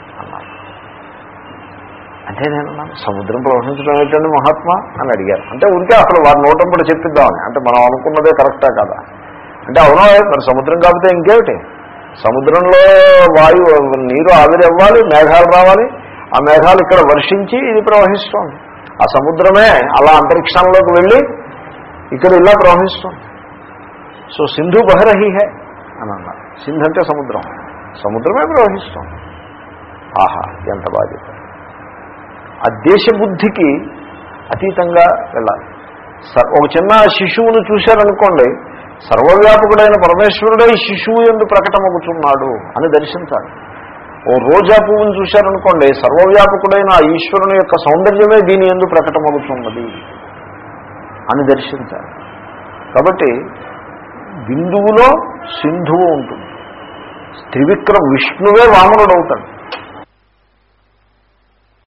అంటే నేను సముద్రం ప్రవహించడం ఏంటండి మహాత్మా అని అడిగారు. అంటే ఉంటే అసలు వారి నోటంపడి చెప్పిద్దామని. అంటే మనం అనుకున్నదే కరెక్టా కదా? అంటే అవునా మరి సముద్రం కాకపోతే ఇంకేమిటి? సముద్రంలో వాయువు నీరు ఆవిరి అవ్వాలి మేఘాలు రావాలి. ఆ మేఘాలు ఇక్కడ వర్షించి ఇది ప్రవహిస్తుంది. ఆ సముద్రమే అలా అంతరిక్షంలోకి వెళ్ళి ఇక్కడ ఇలా ప్రవహిస్తుంది. సో సింధు బహరహి హే అని అన్నారు. సింధు అంటే సముద్రం. సముద్రమే ప్రవహిస్తుంది. ఆహా ఎంత బాధ్యత. ఆ దేశబుద్ధికి అతీతంగా వెళ్ళాలి. ఒక చిన్న శిశువును చూశారనుకోండి సర్వవ్యాపకుడైన పరమేశ్వరుడే శిశువు ఎందు ప్రకటమవుతున్నాడు అని దర్శించాలి. ఓ రోజా పువ్వును చూశారనుకోండి సర్వవ్యాపకుడైన ఆ ఈశ్వరుని యొక్క సౌందర్యమే దీని ఎందు ప్రకటమవుతున్నది అని దర్శించాలి. కాబట్టి బిందువులో సింధువు ఉంటుంది. త్రివిక్రమ విష్ణువే వామనుడు అవుతాడు